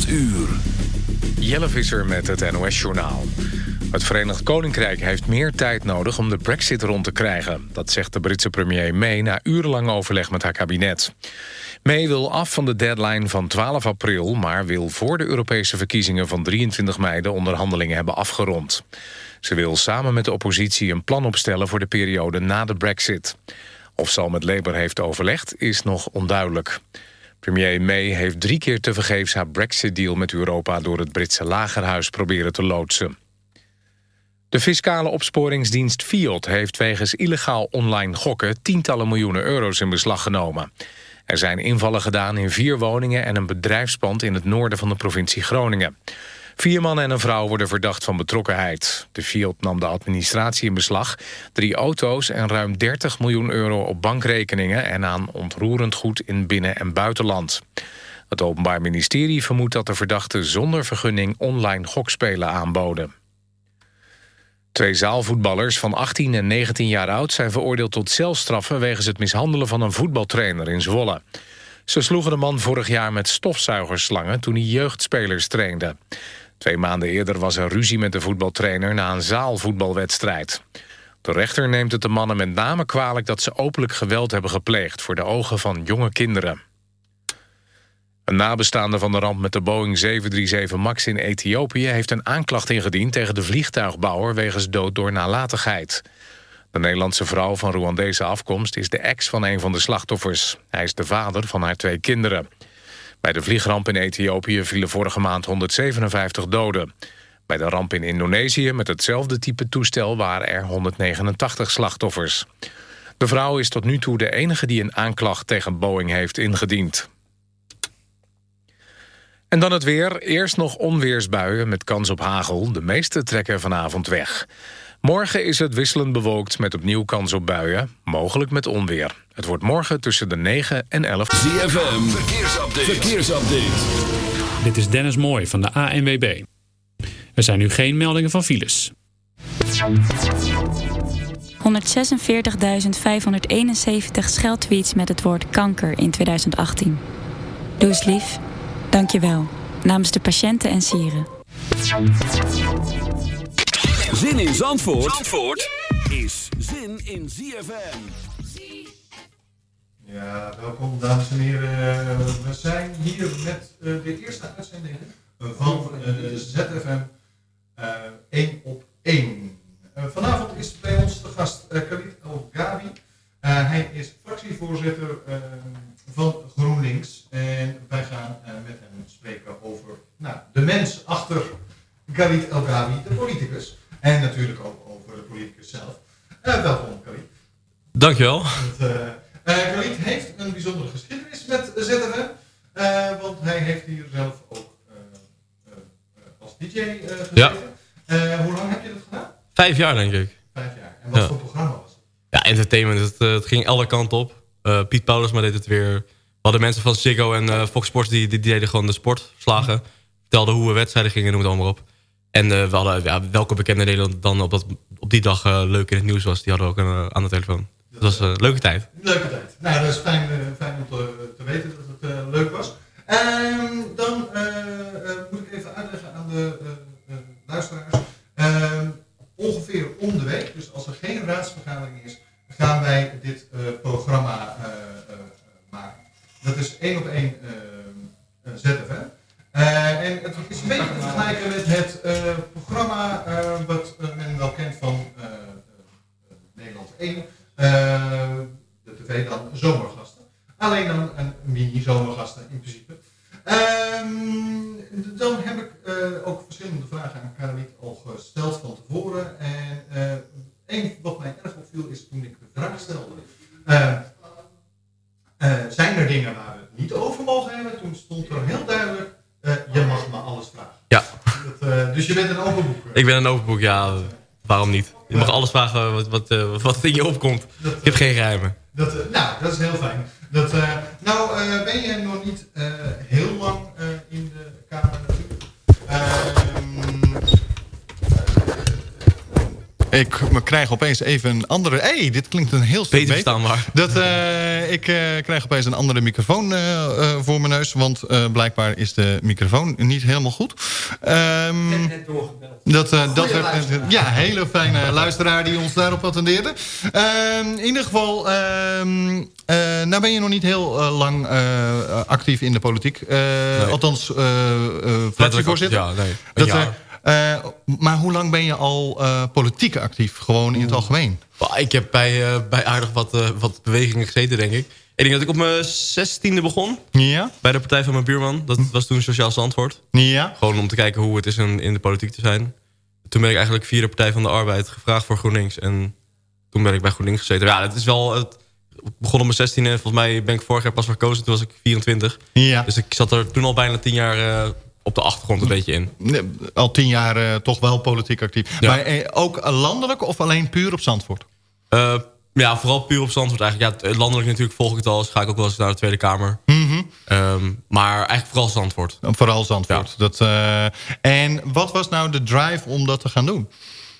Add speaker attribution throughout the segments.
Speaker 1: 8 uur.
Speaker 2: Jelle Visser met het NOS-journaal. Het Verenigd Koninkrijk heeft meer tijd nodig om de brexit rond te krijgen. Dat zegt de Britse premier May na urenlang overleg met haar kabinet. May wil af van de deadline van 12 april... maar wil voor de Europese verkiezingen van 23 mei... de onderhandelingen hebben afgerond. Ze wil samen met de oppositie een plan opstellen... voor de periode na de brexit. Of ze al met Labour heeft overlegd, is nog onduidelijk. Premier May heeft drie keer tevergeefs haar brexit-deal met Europa... door het Britse lagerhuis proberen te loodsen. De fiscale opsporingsdienst Fiat heeft wegens illegaal online gokken... tientallen miljoenen euro's in beslag genomen. Er zijn invallen gedaan in vier woningen en een bedrijfspand... in het noorden van de provincie Groningen. Vier mannen en een vrouw worden verdacht van betrokkenheid. De Fiat nam de administratie in beslag, drie auto's en ruim 30 miljoen euro op bankrekeningen en aan ontroerend goed in binnen- en buitenland. Het Openbaar Ministerie vermoedt dat de verdachten zonder vergunning online gokspelen aanboden. Twee zaalvoetballers van 18 en 19 jaar oud zijn veroordeeld tot celstraffen wegens het mishandelen van een voetbaltrainer in Zwolle. Ze sloegen de man vorig jaar met stofzuigerslangen toen hij jeugdspelers trainde. Twee maanden eerder was er ruzie met de voetbaltrainer na een zaalvoetbalwedstrijd. De rechter neemt het de mannen met name kwalijk dat ze openlijk geweld hebben gepleegd voor de ogen van jonge kinderen. Een nabestaande van de ramp met de Boeing 737 MAX in Ethiopië... heeft een aanklacht ingediend tegen de vliegtuigbouwer... wegens dood door nalatigheid. De Nederlandse vrouw van Rwandese afkomst is de ex van een van de slachtoffers. Hij is de vader van haar twee kinderen. Bij de vliegramp in Ethiopië vielen vorige maand 157 doden. Bij de ramp in Indonesië met hetzelfde type toestel waren er 189 slachtoffers. De vrouw is tot nu toe de enige die een aanklacht tegen Boeing heeft ingediend. En dan het weer. Eerst nog onweersbuien met kans op hagel. De meeste trekken vanavond weg. Morgen is het wisselend bewolkt met opnieuw kans op buien. Mogelijk met onweer. Het wordt morgen tussen de 9 en 11.
Speaker 1: ZFM, verkeersupdate. verkeersupdate.
Speaker 3: Dit is Dennis Mooij van de ANWB. Er zijn nu geen meldingen van files.
Speaker 4: 146.571 scheldtweets met het woord kanker in 2018. Doe eens lief. Dank je wel. Namens de patiënten en sieren.
Speaker 1: Zin in Zandvoort, Zandvoort is zin in ZFM.
Speaker 5: Ja, welkom dames en heren. We zijn hier met uh, de eerste uitzending van uh, ZFM uh, 1 op 1. vanavond is bij ons de gast Khalid El Gabi. hij is fractievoorzitter van GroenLinks. En wij gaan met hem spreken over nou, de mens achter Khalid El Gabi, de politicus. En natuurlijk ook over de politicus zelf. welkom Khalid.
Speaker 6: Dankjewel.
Speaker 5: Het, uh, Khalid heeft een bijzondere geschiedenis met ZFM, want hij heeft hier zelf ook als DJ gezeten.
Speaker 6: Ja.
Speaker 5: hoe lang heb je dat gedaan?
Speaker 6: Vijf jaar denk ik.
Speaker 5: Vijf jaar. En wat
Speaker 6: Ja.
Speaker 5: voor programma was het?
Speaker 6: Ja, entertainment. Het, het ging alle kanten op. Piet Paulus maar deed het weer. We hadden mensen van Ziggo en Fox Sports die, die, die deden gewoon de sportverslagen. Vertelden hoe we wedstrijden gingen, noem het allemaal op. En ja, welke bekende Nederland dan op, dat, op die dag leuk in het nieuws was. Die hadden we ook aan, aan de telefoon. Dat was een leuke tijd.
Speaker 5: Leuke tijd. Nou, dat is fijn, fijn om te, te, weten dat het leuk was. Um, dan een open boek,
Speaker 6: ja. Waarom niet? Je mag alles vragen wat, wat, uh, wat in je opkomt. Dat, ik heb geen geheimen.
Speaker 5: Dat, uh, nou, dat is heel fijn. Dat, uh, nou, ben je nog niet heel lang in de Kamer natuurlijk. Ehm, Ik krijg opeens even een andere... hey, dit klinkt een heel stuk
Speaker 6: Beter
Speaker 5: beter.
Speaker 6: verstaanbaar.
Speaker 5: Dat, eh, ik eh, krijg opeens een andere microfoon eh, eh, voor mijn neus. Want eh, blijkbaar is de microfoon niet helemaal goed. Ehm, dat, eh, dat werd, ja, hele fijne luisteraar die ons daarop attendeerde. Ehm, in ieder geval, ehm, eh, nou ben je nog niet heel eh, lang eh, actief in de politiek. Eh, Althans, eh, eh, fractievoorzitter.
Speaker 6: Ja, nee. Een
Speaker 5: Dat,
Speaker 6: jaar.
Speaker 5: maar hoe lang ben je al eh, politiek actief? Gewoon in het algemeen?
Speaker 6: Ik heb bij, eh, bij aardig wat, wat bewegingen gezeten, denk ik. Ik denk dat ik op mijn zestiende begon.
Speaker 5: Ja?
Speaker 6: Bij de partij van mijn buurman. Dat was toen Sociaal Zandvoort.
Speaker 5: Ja?
Speaker 6: Gewoon om te kijken hoe het is in, in de politiek te zijn. Toen ben ik eigenlijk via de Partij van de Arbeid gevraagd voor GroenLinks. En toen ben ik bij GroenLinks gezeten. Ja, het is wel... Het, begon op mijn 16 en volgens mij ben ik vorig jaar pas verkozen. Toen was ik 24.
Speaker 5: Ja.
Speaker 6: Dus ik zat er toen al bijna 10 jaar eh, op de achtergrond een beetje in.
Speaker 5: Al tien jaar eh, toch wel politiek actief.
Speaker 6: Ja.
Speaker 5: Maar eh, ook landelijk of alleen puur op Zandvoort?
Speaker 6: Ja, vooral puur op Zandvoort eigenlijk. Ja, landelijk natuurlijk volg ik het al. Dus ga ik ook wel eens naar de Tweede Kamer.
Speaker 5: Mhm.
Speaker 6: Ehm, maar eigenlijk vooral Zandvoort.
Speaker 5: Vooral Zandvoort. Dat, eh, en wat was nou de drive om dat te gaan doen?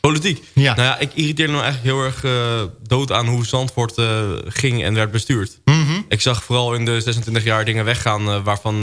Speaker 6: Politiek.
Speaker 5: Ja.
Speaker 6: Nou ja, ik irriteerde me eigenlijk heel erg eh, dood aan hoe Zandvoort eh, ging en werd bestuurd.
Speaker 5: Mhm.
Speaker 6: Ik zag vooral in de 26 jaar dingen weggaan waarvan,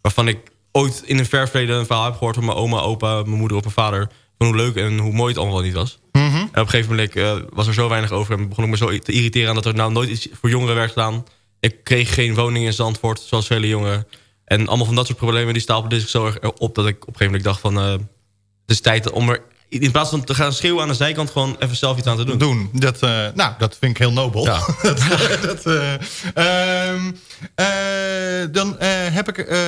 Speaker 6: waarvan ik ooit in een ver verleden een verhaal heb gehoord van mijn oma, opa, mijn moeder of mijn vader. Van hoe leuk en hoe mooi het allemaal niet was.
Speaker 5: Mhm.
Speaker 6: En op een gegeven moment eh, was er zo weinig over en begon ik me zo te irriteren aan dat er nou nooit iets voor jongeren werd gedaan. Ik kreeg geen woning in Zandvoort, zoals vele jongeren. En allemaal van dat soort problemen die stapelden zich zo erg op dat ik op een gegeven moment dacht van... eh, het is tijd om er in plaats van te gaan schreeuwen aan de zijkant gewoon even zelf iets aan te doen.
Speaker 5: Doen. Dat, eh, nou, dat vind ik heel nobel.
Speaker 6: Ja.
Speaker 5: dat, dat, eh, ehm, eh, dan eh, heb ik... eh,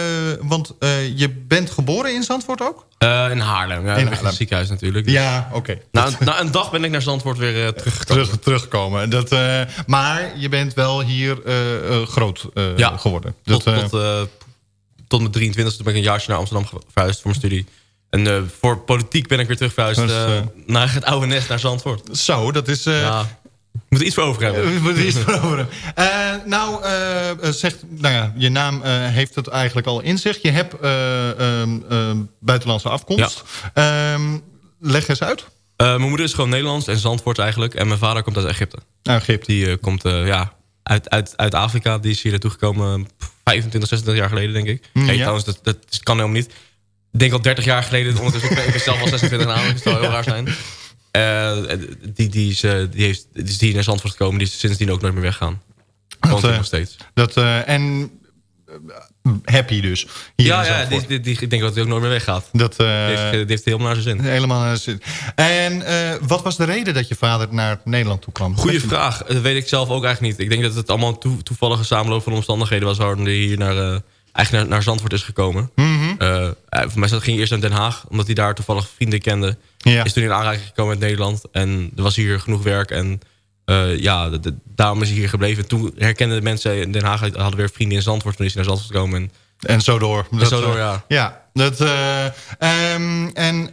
Speaker 5: want eh, je bent geboren in Zandvoort ook?
Speaker 6: Eh, in Haarlem, ja,
Speaker 5: In Haarlem.
Speaker 6: het ziekenhuis natuurlijk. Dus
Speaker 5: Ja, oké.
Speaker 6: Na, een- na een dag ben ik naar Zandvoort weer eh, teruggekomen.
Speaker 5: Terug, terugkomen. Dat, eh, maar je bent wel hier eh, eh, groot eh,
Speaker 6: Ja.
Speaker 5: geworden.
Speaker 6: Tot,
Speaker 5: Dat, eh,
Speaker 6: tot, eh, tot mijn 23 toen ben ik een jaartje naar Amsterdam verhuisd voor mijn studie. En eh, voor politiek ben ik weer terug verhuisd eh,
Speaker 5: eh,
Speaker 6: naar het oude nest, naar Zandvoort.
Speaker 5: Zo, dat is...
Speaker 6: Ja, ik moet er iets voor over hebben.
Speaker 5: Eh, Wat is er over? Eh, nou, zegt, nou ja, je naam heeft het eigenlijk al in zich. Je hebt eh, ehm, ehm, buitenlandse afkomst. Ehm, leg eens uit.
Speaker 6: Mijn moeder is gewoon Nederlands en Zandvoort eigenlijk. En mijn vader komt uit Egypte.
Speaker 5: Nou, Egypte.
Speaker 6: Die komt ja, uit, uit, uit Afrika. Die is hier naartoe gekomen pff, 25, 26 jaar geleden, denk ik.
Speaker 5: Mm,
Speaker 6: Nee,
Speaker 5: ja.
Speaker 6: trouwens, dat, dat kan helemaal niet. Ik denk al 30 jaar geleden. Ondertussen ik ben ik zelf al 26 aan. Dat zou heel raar zijn. Eh, die, die, is, eh, die, heeft, die is hier naar Zandvoort gekomen. Die is sindsdien ook nooit meer weggaan.
Speaker 5: Dat, eh,
Speaker 6: nog steeds.
Speaker 5: Dat, eh, en happy dus. Hier
Speaker 6: Ja, ja die, die, die- ik denk dat hij ook nooit meer weggaat.
Speaker 5: Dat, eh,
Speaker 6: Die heeft, die heeft helemaal naar zijn zin.
Speaker 5: helemaal naar de zin. En eh, wat was de reden dat je vader naar Nederland toe kwam?
Speaker 6: Goeie vraag. Dat weet ik zelf ook eigenlijk niet. Ik denk dat het allemaal toe, toevallige samenloop van omstandigheden was... waarom hij hier naar, eh, eigenlijk naar, naar Zandvoort is gekomen. Eh, eh, voor mij ging eerst naar Den Haag, omdat hij daar toevallig vrienden kende.
Speaker 5: Ja.
Speaker 6: Is toen in aanraking gekomen met Nederland. En er was hier genoeg werk. En eh, ja, de- de- daarom is hij hier gebleven. Toen herkenden de mensen in Den Haag hadden weer vrienden in Zandvoort. Toen is hij naar Zandvoort gekomen. En
Speaker 5: En zo door. Dat,
Speaker 6: zo door, ja.
Speaker 5: Ja, dat, eh, ehm, en,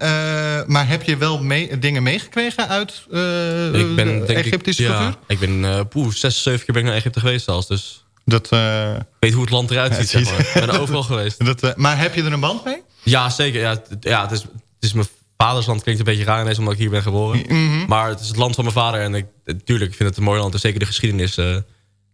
Speaker 5: maar heb je wel mee, dingen meegekregen uit eh,
Speaker 6: ik ben ik-
Speaker 5: Egyptische
Speaker 6: ja,
Speaker 5: cultuur?
Speaker 6: Ik ben eh poeh, zes, zeven keer ben ik naar Egypte geweest zelfs. Dus
Speaker 5: Dat, eh,
Speaker 6: ik weet hoe het land eruit ziet. Zeg maar. Ik ben er overal geweest.
Speaker 5: dat, eh, maar heb je er een band mee?
Speaker 6: Ja, zeker. Ja, het, ja, het, is, het is mijn vaders land. Klinkt een beetje raar ineens omdat ik hier ben geboren.
Speaker 5: Mhm.
Speaker 6: Maar het is het land van mijn vader. En ik, natuurlijk, ik vind het een mooi land. En zeker de geschiedenis. eh,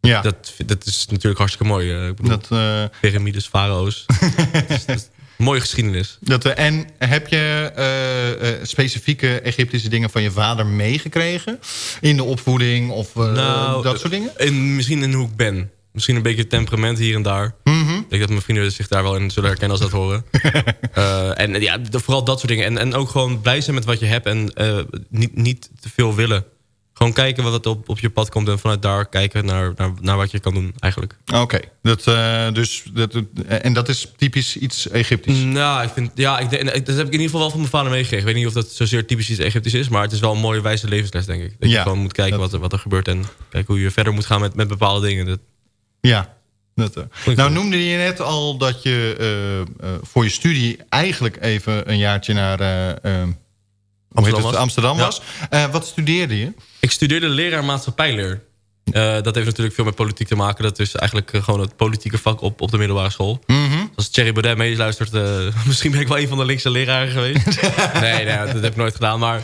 Speaker 5: Ja,
Speaker 6: dat, dat is natuurlijk hartstikke mooi. ik bedoel,
Speaker 5: dat,
Speaker 6: piramides, farao's. Mooie geschiedenis.
Speaker 5: dat, en heb je specifieke Egyptische dingen van je vader meegekregen? In de opvoeding of
Speaker 6: Nou,
Speaker 5: dat soort dingen?
Speaker 6: En misschien in hoe ik ben. Misschien een beetje temperament hier en daar.
Speaker 5: Mhm.
Speaker 6: Ik denk dat mijn vrienden zich daar wel in zullen herkennen als dat horen. Eh, en ja, vooral dat soort dingen. En, en ook gewoon blij zijn met wat je hebt en eh, niet, niet te veel willen. Gewoon kijken wat op, op je pad komt en vanuit daar kijken naar, naar, naar wat je kan doen eigenlijk.
Speaker 5: Oké, dat, eh, dus, dat, en dat is typisch iets Egyptisch?
Speaker 6: Nou, ik vind, ja, ik, dat heb ik in ieder geval wel van mijn vader meegekregen. Ik weet niet of dat zozeer typisch iets Egyptisch is, maar het is wel een mooie wijze levensles, denk ik. Dat
Speaker 5: Ja,
Speaker 6: je gewoon moet kijken
Speaker 5: dat-
Speaker 6: wat, er, wat er gebeurt en kijken hoe je verder moet gaan met, met bepaalde dingen. Dat,
Speaker 5: Ja. Dat, eh. Nou noemde je net al dat je eh, eh, voor je studie eigenlijk even een jaartje naar het?
Speaker 6: was.
Speaker 5: Amsterdam was. Wat studeerde je?
Speaker 6: Ik studeerde leraar maatschappijleer. Dat heeft natuurlijk veel met politiek te maken. Dat is eigenlijk gewoon het politieke vak op, op de middelbare school. Als Thierry Baudet meeluistert, misschien ben ik wel een van de linkse leraren geweest. nee, nee, dat heb ik nooit gedaan. Maar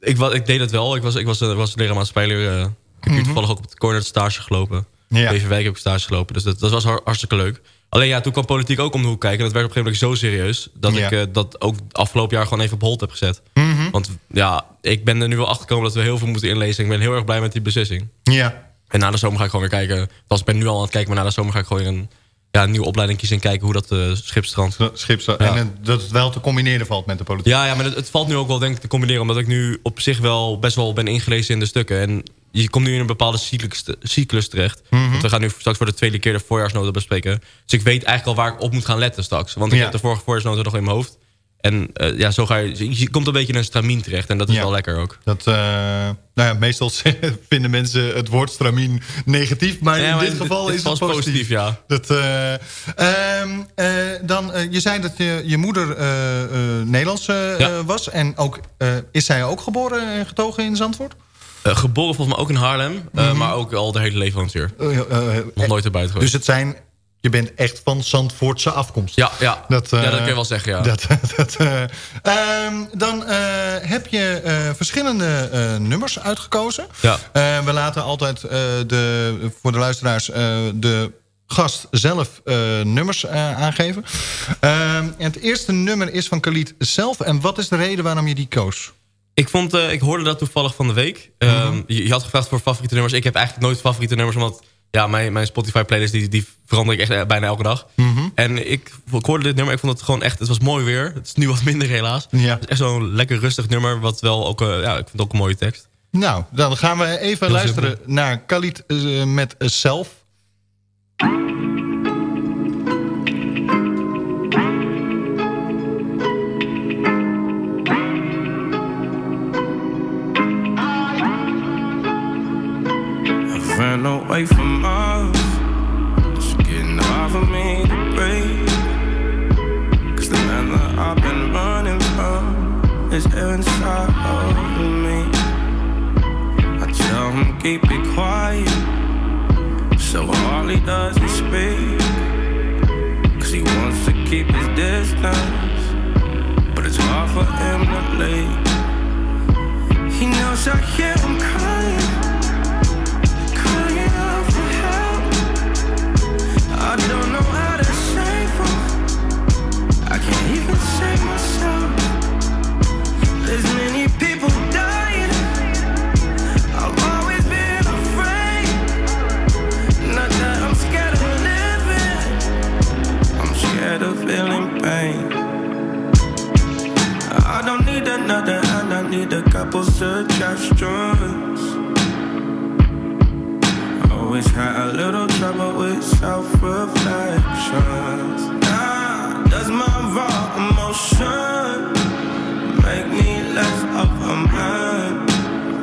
Speaker 6: ik, ik deed het wel. Ik was, ik was, was leraar. Uh, ik heb hier toevallig ook op de corner stage gelopen. Ja. Beverwijk heb ik stage gelopen. Dus dat, dat was hartstikke leuk. Alleen ja, toen kwam politiek ook om de hoek kijken. En dat werd op een gegeven moment zo serieus... dat ik uh, dat ook afgelopen jaar gewoon even op hold heb gezet. Mhm. Want ja, ik ben er nu wel achter gekomen dat we heel veel moeten inlezen. Ik ben heel erg blij met die beslissing.
Speaker 5: Ja.
Speaker 6: En na de zomer ga ik gewoon weer kijken. Want ik ben nu al aan het kijken, maar na de zomer ga ik gewoon weer een, ja, een nieuwe opleiding kiezen... en kijken hoe dat uh, schipstrand...
Speaker 5: Schipstrand. En dat het wel te combineren valt met de politiek.
Speaker 6: Ja, ja maar het, het, valt nu ook wel denk ik te combineren... omdat ik nu op zich wel best wel ben ingelezen in de stukken. En je komt nu in een bepaalde cyclus, cyclus terecht. Mhm. Want we gaan nu straks voor de tweede keer de voorjaarsnota bespreken. Dus ik weet eigenlijk al waar ik op moet gaan letten straks. Want ik heb de vorige voorjaarsnota nog in mijn hoofd. En uh, ja, zo ga je, je komt een beetje in een stramien terecht. En dat is wel lekker ook.
Speaker 5: Dat, uh, nou ja, meestal vinden mensen het woord stramien negatief. Maar in dit geval is het positief. positief.
Speaker 6: ja.
Speaker 5: Dat, uh, dan, je zei dat je, je moeder Nederlands ja. was. En ook, is zij ook geboren en getogen in Zandvoort?
Speaker 6: Geboren volgens mij ook in Haarlem. Mm -hmm. maar ook al de hele levensduur. Nog nooit erbij geweest.
Speaker 5: Dus het zijn je bent echt van Zandvoortse afkomst.
Speaker 6: Ja, ja. Dat, ja, dat kun je wel zeggen, ja.
Speaker 5: Dat, dat, uh, dan heb je verschillende nummers uitgekozen.
Speaker 6: Ja.
Speaker 5: we laten altijd de, voor de luisteraars de gast zelf nummers aangeven. Ehm, en het eerste nummer is van Khalid zelf. En wat is de reden waarom je die koos?
Speaker 6: Ik, vond, ik hoorde dat toevallig van de week. Mm -hmm. je, je, had gevraagd voor favoriete nummers. Ik heb eigenlijk nooit favoriete nummers, omdat ja, mijn, mijn Spotify playlist die, die verander ik echt eh, bijna elke dag.
Speaker 5: Mhm.
Speaker 6: En ik, ik hoorde dit nummer, ik vond het gewoon echt, het was mooi weer. Het is nu wat minder helaas.
Speaker 5: Ja.
Speaker 6: Het is echt zo'n lekker rustig nummer, wat wel ook, uh, ja, ik het ook een mooie tekst.
Speaker 5: Nou, dan gaan we even luisteren naar Khalid uh, met Self.
Speaker 7: Ran away from us. It's getting hard for me to breathe. Cause the man that I've been running from is here inside of me. I tell him keep it quiet. So all he does is speak. Cause he wants to keep his distance. But it's hard for him to leave. He knows I hear him crying. Don't know how to save him. I can't even save myself. There's many people dying. I've always been afraid. Not that I'm scared of living. I'm scared of feeling pain. I don't need another hand, I need a couple suggestions always had a little trouble with self-reflections. Does my raw emotion make me less of a man?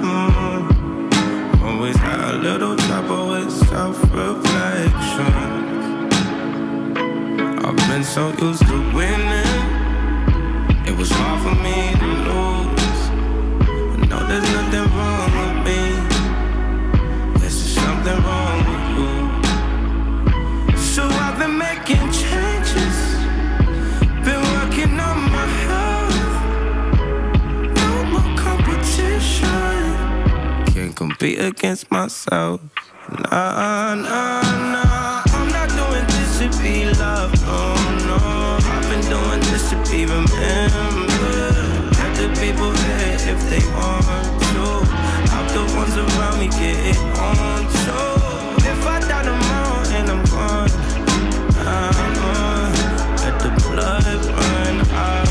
Speaker 7: Mm. Always had a little trouble with self-reflections. I've been so used to winning, it was hard for me to lose. I know there's nothing wrong can't against myself. Nah, nah, nah. I'm not doing this to be loved, no, no. I've been doing this to be remembered. Let the people hate if they want to. Help the ones around me get it on. Too. If I die tomorrow and I'm gone, I'ma let the blood run out.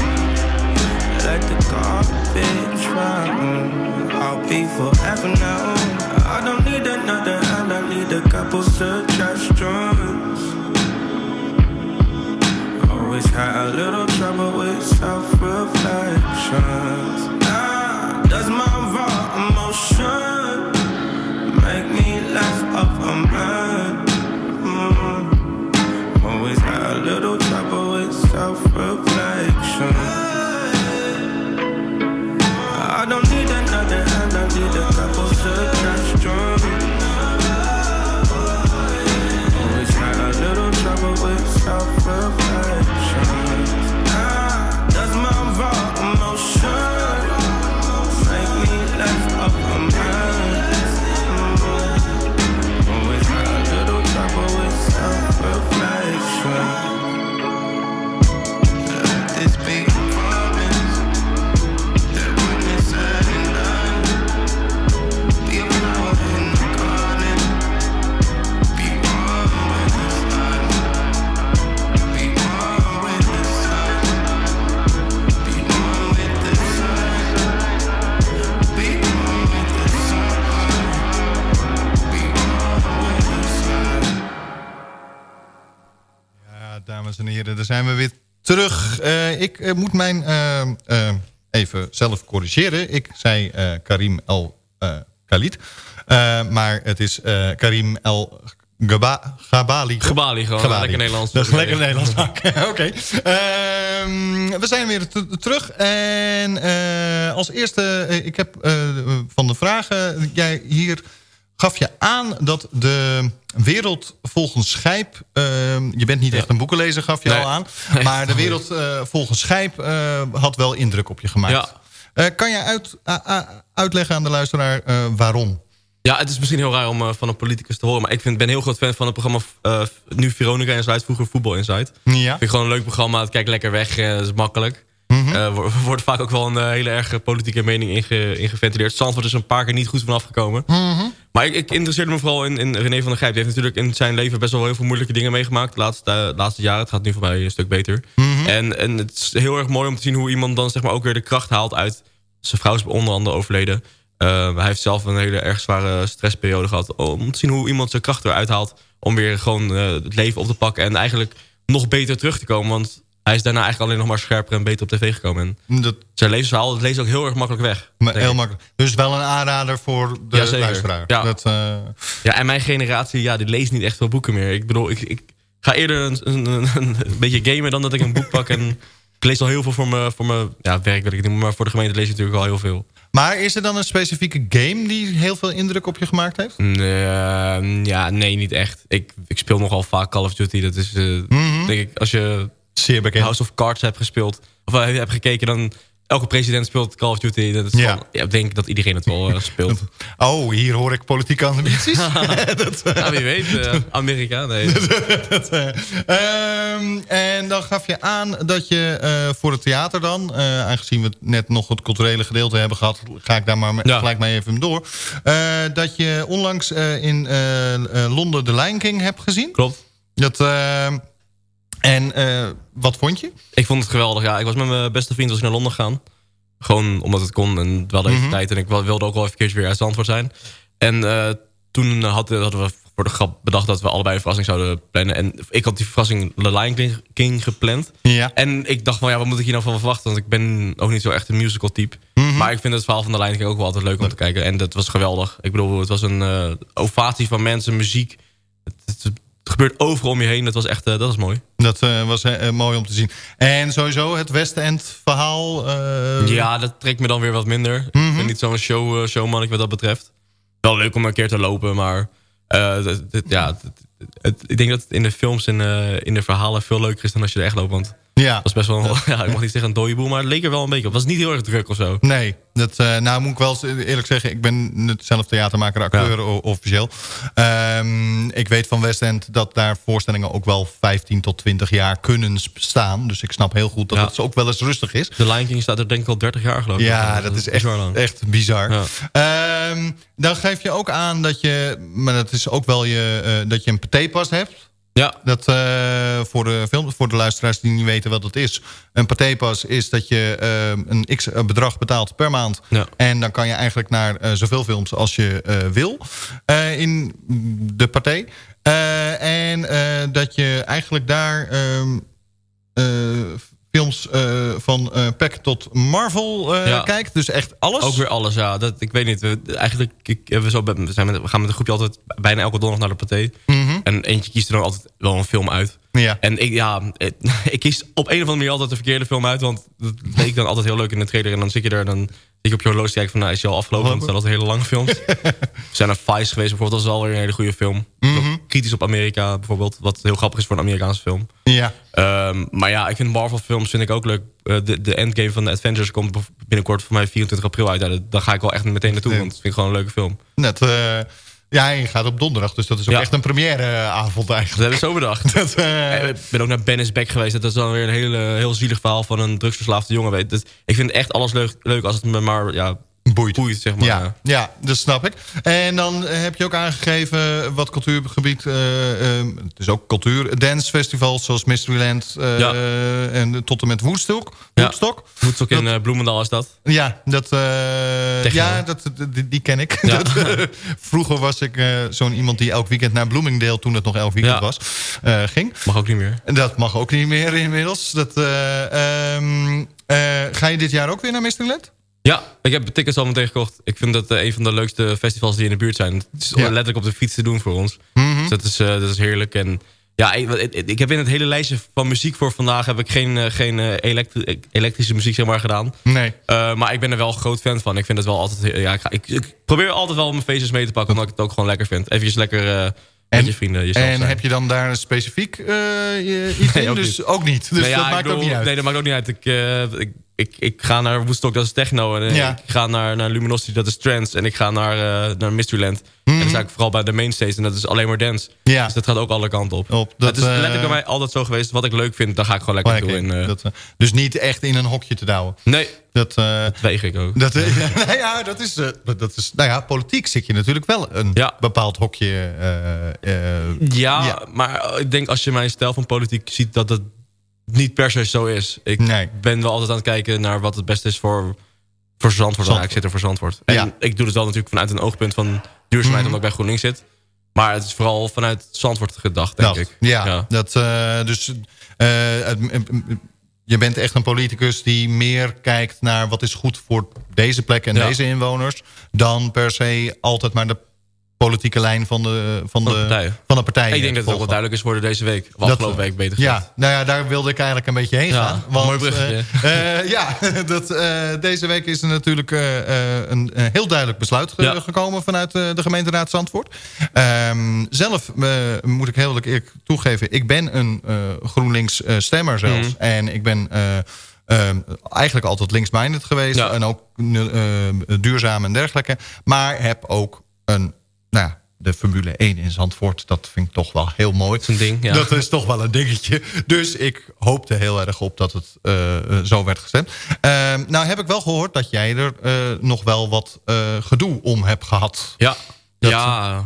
Speaker 7: Let the garbage run. I'll be forever now. I don't need another hand, I need a couple suggestions. Always had a little trouble with self reflections. Now, does my raw emotion make me less of a man? Mm. Always had a little trouble with self reflection.
Speaker 5: Daar terug. Eh, ik eh, moet mijn eh, even zelf corrigeren. Ik zei Karim El Khalid. Maar het is Karim El Gaba Gabali.
Speaker 6: Gebali gewoon.
Speaker 5: Gabali.
Speaker 6: Lekker Nederlands.
Speaker 5: Dat is lekker Nederlands. Oké. Ehm, we zijn weer terug. En als eerste, ik heb van de vragen... Jij hier gaf je aan dat de wereld volgens Schijp... ehm, je bent niet echt een boekenlezer, gaf je
Speaker 6: Nee.
Speaker 5: al aan. Maar de wereld eh, volgens Schijp eh, had wel indruk op je gemaakt.
Speaker 6: Ja.
Speaker 5: Eh, kan jij uit, uitleggen aan de luisteraar eh, waarom?
Speaker 6: Ja, het is misschien heel raar om eh, van een politicus te horen. Maar ik vind, ben heel groot fan van het programma eh, nu Veronica Inside. Vroeger Voetbal Inside.
Speaker 5: Ja.
Speaker 6: Vind ik gewoon een leuk programma. Het kijkt lekker weg. eh, dat is makkelijk.
Speaker 5: Mhm.
Speaker 6: Eh, wo- wordt vaak ook wel een eh, hele erg politieke mening inge, ingeventileerd. Zandvoort is er een paar keer niet goed vanaf gekomen.
Speaker 5: Mhm.
Speaker 6: Maar ik, ik interesseerde me vooral in, in René van der Grijp. Die heeft natuurlijk in zijn leven best wel heel veel moeilijke dingen meegemaakt. De laatste, eh, laatste jaren. Het gaat nu voor mij een stuk beter.
Speaker 5: Mhm.
Speaker 6: En, en het is heel erg mooi om te zien hoe iemand dan zeg maar, ook weer de kracht haalt uit... Zijn vrouw is onder andere overleden. Eh, hij heeft zelf een hele erg zware stressperiode gehad. Om te zien hoe iemand zijn kracht eruit haalt... om weer gewoon eh, het leven op te pakken... en eigenlijk nog beter terug te komen. Want hij is daarna eigenlijk alleen nog maar scherper en beter op tv gekomen. En
Speaker 5: Dat,
Speaker 6: zijn levensverhaal dat leest ook heel erg makkelijk weg.
Speaker 5: maar heel makkelijk. Dus wel een aanrader voor de
Speaker 6: Ja,
Speaker 5: luisteraar.
Speaker 6: Ja.
Speaker 5: Dat, eh,
Speaker 6: Ja, en mijn generatie, ja, die leest niet echt veel boeken meer. Ik bedoel, ik, ik ga eerder een, een, een, een beetje gamen dan dat ik een boek pak. En ik lees al heel veel voor mijn, voor ja, werk, wil ik niet, maar voor de gemeente lees ik natuurlijk al heel veel.
Speaker 5: Maar is er dan een specifieke game die heel veel indruk op je gemaakt heeft?
Speaker 6: Nee, eh, ja, nee, niet echt. Ik, ik speel nogal vaak Call of Duty. Dat is, eh,
Speaker 5: Mhm.
Speaker 6: denk ik, als je
Speaker 5: Zeer bekend.
Speaker 6: House of Cards hebt gespeeld, of uh, hebt gekeken, dan elke president speelt Call of Duty. Dat is
Speaker 5: Ja.
Speaker 6: van, ja, ik denk dat iedereen het wel eh, speelt.
Speaker 5: Oh, hier hoor ik politieke ambities.
Speaker 6: ja, wie weet, eh, Amerika, nee.
Speaker 5: Dat, eh, ehm, en dan gaf je aan dat je eh, voor het theater dan... eh, aangezien we net nog het culturele gedeelte hebben gehad... ga ik daar maar
Speaker 6: Ja.
Speaker 5: gelijk mee even door. Eh, dat je onlangs eh, in eh, eh, Londen The Lion King hebt gezien.
Speaker 6: Klopt.
Speaker 5: Dat, eh, en eh, wat vond je?
Speaker 6: Ik vond het geweldig, ja. Ik was met mijn beste vriend was ik naar Londen gegaan. Gewoon omdat het kon en we hadden even
Speaker 5: Mhm.
Speaker 6: tijd. En ik wil- wilde ook wel even keertje weer uit Zandvoort zijn. En eh, toen hadden, hadden we voor de grap bedacht dat we allebei een verrassing zouden plannen. En ik had die verrassing The Lion King- gepland.
Speaker 5: Ja.
Speaker 6: En ik dacht van, ja, wat moet ik hier nou van verwachten? Want ik ben ook niet zo echt een musical type.
Speaker 5: Mhm.
Speaker 6: Maar ik vind het verhaal van The Lion King ook wel altijd leuk om te kijken. En dat was geweldig. Ik bedoel, het was een eh, ovatie van mensen, muziek. Het, het, het gebeurt overal om je heen. Dat was echt, eh, dat was mooi.
Speaker 5: Dat eh, was eh, mooi om te zien. En sowieso het West End verhaal.
Speaker 6: Ja, dat trekt me dan weer wat minder.
Speaker 5: Mhm.
Speaker 6: Ik ben niet zo'n show, showman wat dat betreft. Wel leuk om een keer te lopen, maar... het- ja, het- ik denk dat het in de films en eh, in de verhalen veel leuker is dan als je er echt loopt. Want het
Speaker 5: ja.
Speaker 6: was best wel, ja, ik mag niet zeggen een dode boel, maar het leek er wel een beetje op. Het was niet heel erg druk of zo.
Speaker 5: Nee, dat, eh, nou moet ik wel eerlijk zeggen... ik ben net zelf theatermaker, acteur officieel. Ehm, ik weet van West End dat daar voorstellingen ook wel 15 tot 20 jaar kunnen staan. Dus ik snap heel goed dat
Speaker 6: Ja.
Speaker 5: het ook wel eens rustig is.
Speaker 6: De Lion King staat er denk ik al 30 jaar geloof ik.
Speaker 5: Ja, dat is echt,
Speaker 6: bizar
Speaker 5: echt bizar.
Speaker 6: Ja.
Speaker 5: Ehm, dan geef je ook aan dat je... maar dat is ook wel je, eh, dat je een patépas hebt...
Speaker 6: Ja,
Speaker 5: Dat eh, voor, de film, voor de luisteraars die niet weten wat het is. Een patépas is dat je eh, een x bedrag betaalt per maand.
Speaker 6: Ja.
Speaker 5: En dan kan je eigenlijk naar zoveel films als je wil. in de paté. En dat je eigenlijk daar ehm, eh, films eh, van eh Peck tot Marvel
Speaker 6: Ja.
Speaker 5: kijkt. Dus echt alles.
Speaker 6: ook weer alles, ja. Dat, ik weet niet, we, eigenlijk, ik, we, zo, we, zijn met, we gaan met een groepje altijd bijna elke donderdag naar de paté.
Speaker 5: Mhm.
Speaker 6: En eentje kiest er dan altijd wel een film uit.
Speaker 5: Ja.
Speaker 6: En ik, ja, ik kies op een of andere manier altijd de verkeerde film uit. Want dat leek dan altijd heel leuk in de trailer. En dan zit je er, dan zit je op je horloge kijken van, nou is je al afgelopen. Want het zijn altijd hele lange films. we zijn naar Vice geweest bijvoorbeeld. Dat is wel weer een hele goede film. Ook Kritisch op Amerika bijvoorbeeld. Wat heel grappig is voor een Amerikaanse film.
Speaker 5: ja.
Speaker 6: Ehm, maar ja, ik vind Marvel films vind ik ook leuk. Eh, de, de endgame van de Avengers komt binnenkort voor mij 24 april uit. Ja, daar ga ik wel echt meteen naartoe.
Speaker 5: Nee.
Speaker 6: Want dat vind ik gewoon een leuke film.
Speaker 5: Net, eh, ja, je gaat op donderdag. Dus dat is ook
Speaker 6: Ja.
Speaker 5: echt een première avond
Speaker 6: Dat
Speaker 5: eigenlijk.
Speaker 6: hebben we zo bedacht.
Speaker 5: Dat, eh,
Speaker 6: Eh, Ik ben ook naar Ben is Back geweest. Dat is dan weer een hele, heel zielig verhaal van een drugsverslaafde jongen. Weet. Dus ik vind echt alles leuk, leuk als het me maar ja,
Speaker 5: boeit.
Speaker 6: boeit, zeg maar.
Speaker 5: Ja, ja, dat snap ik. En dan heb je ook aangegeven wat cultuurgebied... eh, het is ook cultuur, dancefestivals zoals Mysteryland... eh,
Speaker 6: Ja.
Speaker 5: en tot en met Woodstock.
Speaker 6: Ja.
Speaker 5: Woodstock.
Speaker 6: Ook in eh, Bloemendaal is dat.
Speaker 5: Ja, dat, ja dat, die, die ken ik.
Speaker 6: Ja.
Speaker 5: Dat, vroeger was ik zo'n iemand die elk weekend naar Bloomingdale... toen het nog elk weekend
Speaker 6: Ja.
Speaker 5: was, ging.
Speaker 6: Mag ook niet meer.
Speaker 5: En Dat mag ook niet meer inmiddels. Dat, eh, ehm, eh, ga je dit jaar ook weer naar Mysteryland?
Speaker 6: Ja, ik heb tickets al meteen gekocht. Ik vind dat eh, een van de leukste festivals die in de buurt zijn. Het is
Speaker 5: Ja.
Speaker 6: letterlijk op de fiets te doen voor ons.
Speaker 5: Mhm.
Speaker 6: Dus dat is, eh, dat is heerlijk. En ja, ik, heb in het hele lijstje van muziek voor vandaag... heb ik geen, eh, geen elektri- elektrische muziek zeg maar, gedaan.
Speaker 5: Nee.
Speaker 6: Maar ik ben er wel een groot fan van. Ik vind het wel altijd... Ja, ik, ga- ik, ik probeer altijd wel mijn feestjes mee te pakken... omdat ik het ook gewoon lekker vind. Even lekker met je vrienden jezelf
Speaker 5: En heb je dan daar een specifiek je- iets
Speaker 6: Nee,
Speaker 5: in?
Speaker 6: ook
Speaker 5: dus
Speaker 6: niet.
Speaker 5: ook niet. Dus
Speaker 6: Nee, ja,
Speaker 5: dat maakt
Speaker 6: bedoel,
Speaker 5: ook niet uit.
Speaker 6: Nee, dat maakt ook niet uit. Ik, ik, ik, ik ga naar Woodstock, dat is techno. En eh,
Speaker 5: Ja.
Speaker 6: ik ga naar, naar Luminosity, dat is trance. En ik ga naar, uh, naar Mysteryland. En dan sta ik vooral bij de mainstage en dat is alleen maar dance.
Speaker 5: Mhm. Ja.
Speaker 6: Dus dat gaat ook alle kanten op.
Speaker 5: Op, dat,
Speaker 6: het is
Speaker 5: eh,
Speaker 6: letterlijk bij mij altijd zo geweest. Wat ik leuk vind, daar ga ik gewoon lekker toe. En, eh,
Speaker 5: Dat, eh, dus niet echt in een hokje te douwen.
Speaker 6: nee,
Speaker 5: Dat, eh,
Speaker 6: dat weeg ik ook.
Speaker 5: dat, eh, nou ja, dat is, eh, dat is, nou ja, politiek zit je natuurlijk wel een
Speaker 6: Ja.
Speaker 5: bepaald hokje. eh, eh,
Speaker 6: Ja,
Speaker 5: Ja.
Speaker 6: maar ik denk als je mijn stijl van politiek ziet... dat het niet per se zo is. Ik
Speaker 5: Nee.
Speaker 6: ben wel altijd aan het kijken naar wat het beste is voor, voor Zandvoort. Ja, ik zit er voor Zandvoort. En
Speaker 5: Ja.
Speaker 6: ik doe het wel natuurlijk vanuit een oogpunt van duurzaamheid... omdat ik bij GroenLinks zit. Maar het is vooral vanuit Zandvoort gedacht, denk
Speaker 5: dat,
Speaker 6: ik.
Speaker 5: Ja, Dat, eh, dus eh, het- je bent echt een politicus die meer kijkt naar wat is goed voor deze plek en
Speaker 6: Ja.
Speaker 5: deze inwoners... dan per se altijd maar de politieke lijn van de, van
Speaker 6: Van
Speaker 5: de,
Speaker 6: partijen.
Speaker 5: van de partij.
Speaker 6: ik denk dat het ook wel duidelijk is geworden deze week. Of afgelopen week beter gezegd.
Speaker 5: Ja, nou ja, daar wilde ik eigenlijk een beetje heen
Speaker 6: Ja,
Speaker 5: gaan. Want,
Speaker 6: mooi bruggetje.
Speaker 5: eh, eh, ja, dat, eh, deze week is er natuurlijk een, heel duidelijk besluit ge-
Speaker 6: Ja.
Speaker 5: gekomen vanuit de gemeenteraad Zandvoort. Ehm, zelf moet ik heel eerlijk toegeven, ik ben een GroenLinks stemmer zelfs.
Speaker 6: Mhm.
Speaker 5: En ik ben eigenlijk altijd links-minded geweest.
Speaker 6: Ja.
Speaker 5: En ook eh, duurzaam en dergelijke. Maar heb ook een, nou ja, de Formule 1 in Zandvoort. Dat vind ik toch wel heel mooi.
Speaker 6: Dat is ding, ja.
Speaker 5: Dat is toch wel een dingetje. Dus ik hoopte heel erg op dat het eh, eh, zo werd gestemd. Ehm, nou heb ik wel gehoord dat jij er eh, nog wel wat gedoe om hebt gehad.
Speaker 6: Ja.
Speaker 5: Dat-
Speaker 6: ja.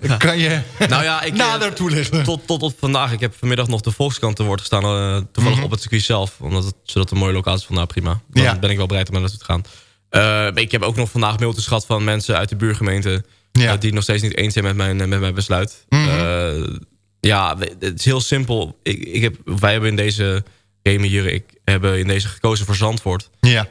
Speaker 5: Kan je
Speaker 6: Nou ja, ik,
Speaker 5: nader toelichten?
Speaker 6: Tot, tot op vandaag. Ik heb vanmiddag nog de Volkskrant te woord gestaan. toevallig op het circuit zelf. Omdat het, zodat het een mooie locatie is. Van, nou prima. Dan
Speaker 5: Ja.
Speaker 6: ben ik wel bereid om er naartoe te gaan. Eh, ik heb ook nog vandaag mailtjes gehad van mensen uit de buurgemeente.
Speaker 5: Ja. Mhm.
Speaker 6: eh, die nog steeds niet eens zijn met mijn, met mijn besluit. Eh, ja, het is heel simpel. Ik, ik heb, wij hebben in deze game hier... Ik hebben in deze gekozen voor Zandvoort.
Speaker 5: Ja,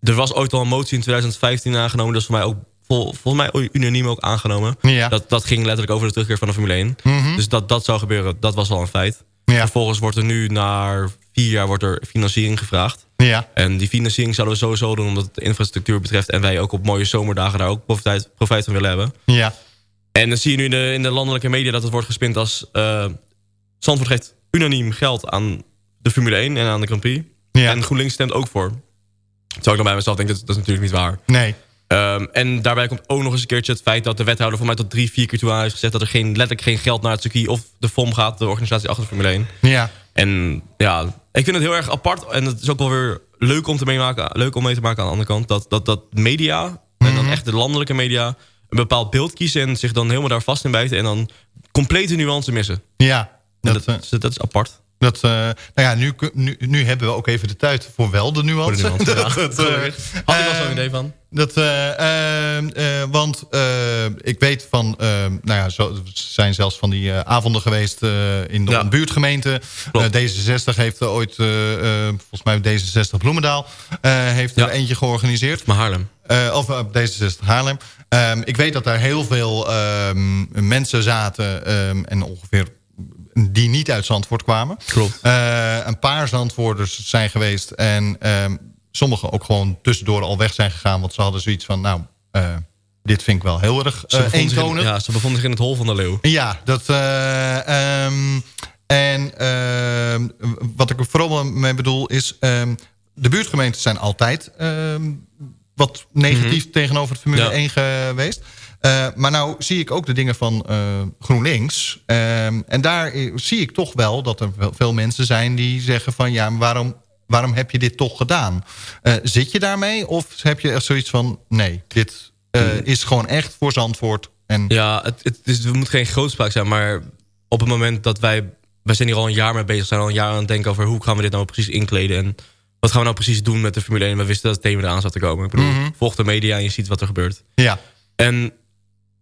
Speaker 6: er was ooit al een motie in 2015 aangenomen. Dat is voor mij ook vol, volgens mij unaniem ook aangenomen.
Speaker 5: Ja.
Speaker 6: Dat, dat ging letterlijk over de terugkeer van de Formule 1.
Speaker 5: Mhm.
Speaker 6: Dus dat dat zou gebeuren, dat was al een feit.
Speaker 5: Ja.
Speaker 6: Vervolgens wordt er nu na vier jaar wordt er financiering gevraagd.
Speaker 5: Ja,
Speaker 6: En die financiering zouden we sowieso doen omdat het infrastructuur betreft... en wij ook op mooie zomerdagen daar ook profijt, profijt van willen hebben.
Speaker 5: ja.
Speaker 6: En dan zie je nu in de, in de landelijke media dat het wordt gespind als... Zandvoort geeft unaniem geld aan de Formule 1 en aan de Grand Prix.
Speaker 5: Ja.
Speaker 6: En GroenLinks stemt ook voor. Terwijl ik dan bij mezelf denk, dat, dat is natuurlijk niet waar.
Speaker 5: Nee.
Speaker 6: Ehm, en daarbij komt ook nog eens een keertje het feit dat de wethouder voor mij tot drie, vier keer toe aan heeft gezegd... dat er geen, letterlijk geen geld naar het circuit of de FOM gaat, de organisatie achter de Formule 1.
Speaker 5: Ja,
Speaker 6: En ja, ik vind het heel erg apart. En het is ook wel weer leuk om, te meemaken, leuk om mee te maken aan de andere kant. Dat, dat, dat media, en dan echt de landelijke media... een bepaald beeld kiezen en zich dan helemaal daar vast in bijten... en dan complete nuance missen.
Speaker 5: ja. Dat,
Speaker 6: dat, dat, dat is apart.
Speaker 5: Dat, eh, nou ja, nu, nu, nu hebben we ook even de tijd voor wel de nuance.
Speaker 6: Voor de nuance, ja.
Speaker 5: Dat, eh,
Speaker 6: Had ik wel zo'n
Speaker 5: eh,
Speaker 6: idee van.
Speaker 5: Dat, want ik weet van, nou ja, zo, er zijn zelfs van die avonden geweest in de
Speaker 6: Ja.
Speaker 5: buurtgemeente.
Speaker 6: Klopt.
Speaker 5: Eh, D66 heeft er ooit, volgens mij D66 Bloemendaal, heeft er eentje georganiseerd.
Speaker 6: Maar Haarlem.
Speaker 5: Of eh, D66 Haarlem. Ehm, ik weet dat daar heel veel ehm, mensen zaten ehm, en ongeveer die niet uit Zandvoort kwamen.
Speaker 6: Klopt.
Speaker 5: Eh, een paar Zandvoorters zijn geweest en ehm, sommigen ook gewoon tussendoor al weg zijn gegaan. Want ze hadden zoiets van, nou, eh, dit vind ik wel heel erg uh,
Speaker 6: in-
Speaker 5: eentonig.
Speaker 6: ja, ze bevonden zich in het hol van de leeuw.
Speaker 5: Ja, dat. eh, ehm, en ehm, wat ik er vooral mee bedoel is. de buurtgemeenten zijn altijd wat negatief tegenover het Formule
Speaker 6: Ja.
Speaker 5: 1 geweest. Eh, maar nou zie ik ook de dingen van eh, GroenLinks. Ehm, en daar zie ik toch wel dat er veel mensen zijn die zeggen van... ja, maar waarom waarom heb je dit toch gedaan? Eh, zit je daarmee of heb je echt zoiets van... nee, dit eh, is gewoon echt voor Zandvoort. En...
Speaker 6: Ja, het, het, is, het moet geen grootspraak zijn, maar op het moment dat wij... wij zijn hier al een jaar mee bezig, zijn al een jaar aan het denken over... hoe gaan we dit nou precies inkleden en wat gaan we nou precies doen met de Formule 1. We wisten dat het thema eraan zat te komen. Ik bedoel,
Speaker 5: Mhm.
Speaker 6: volg de media en je ziet wat er gebeurt.
Speaker 5: Ja,
Speaker 6: En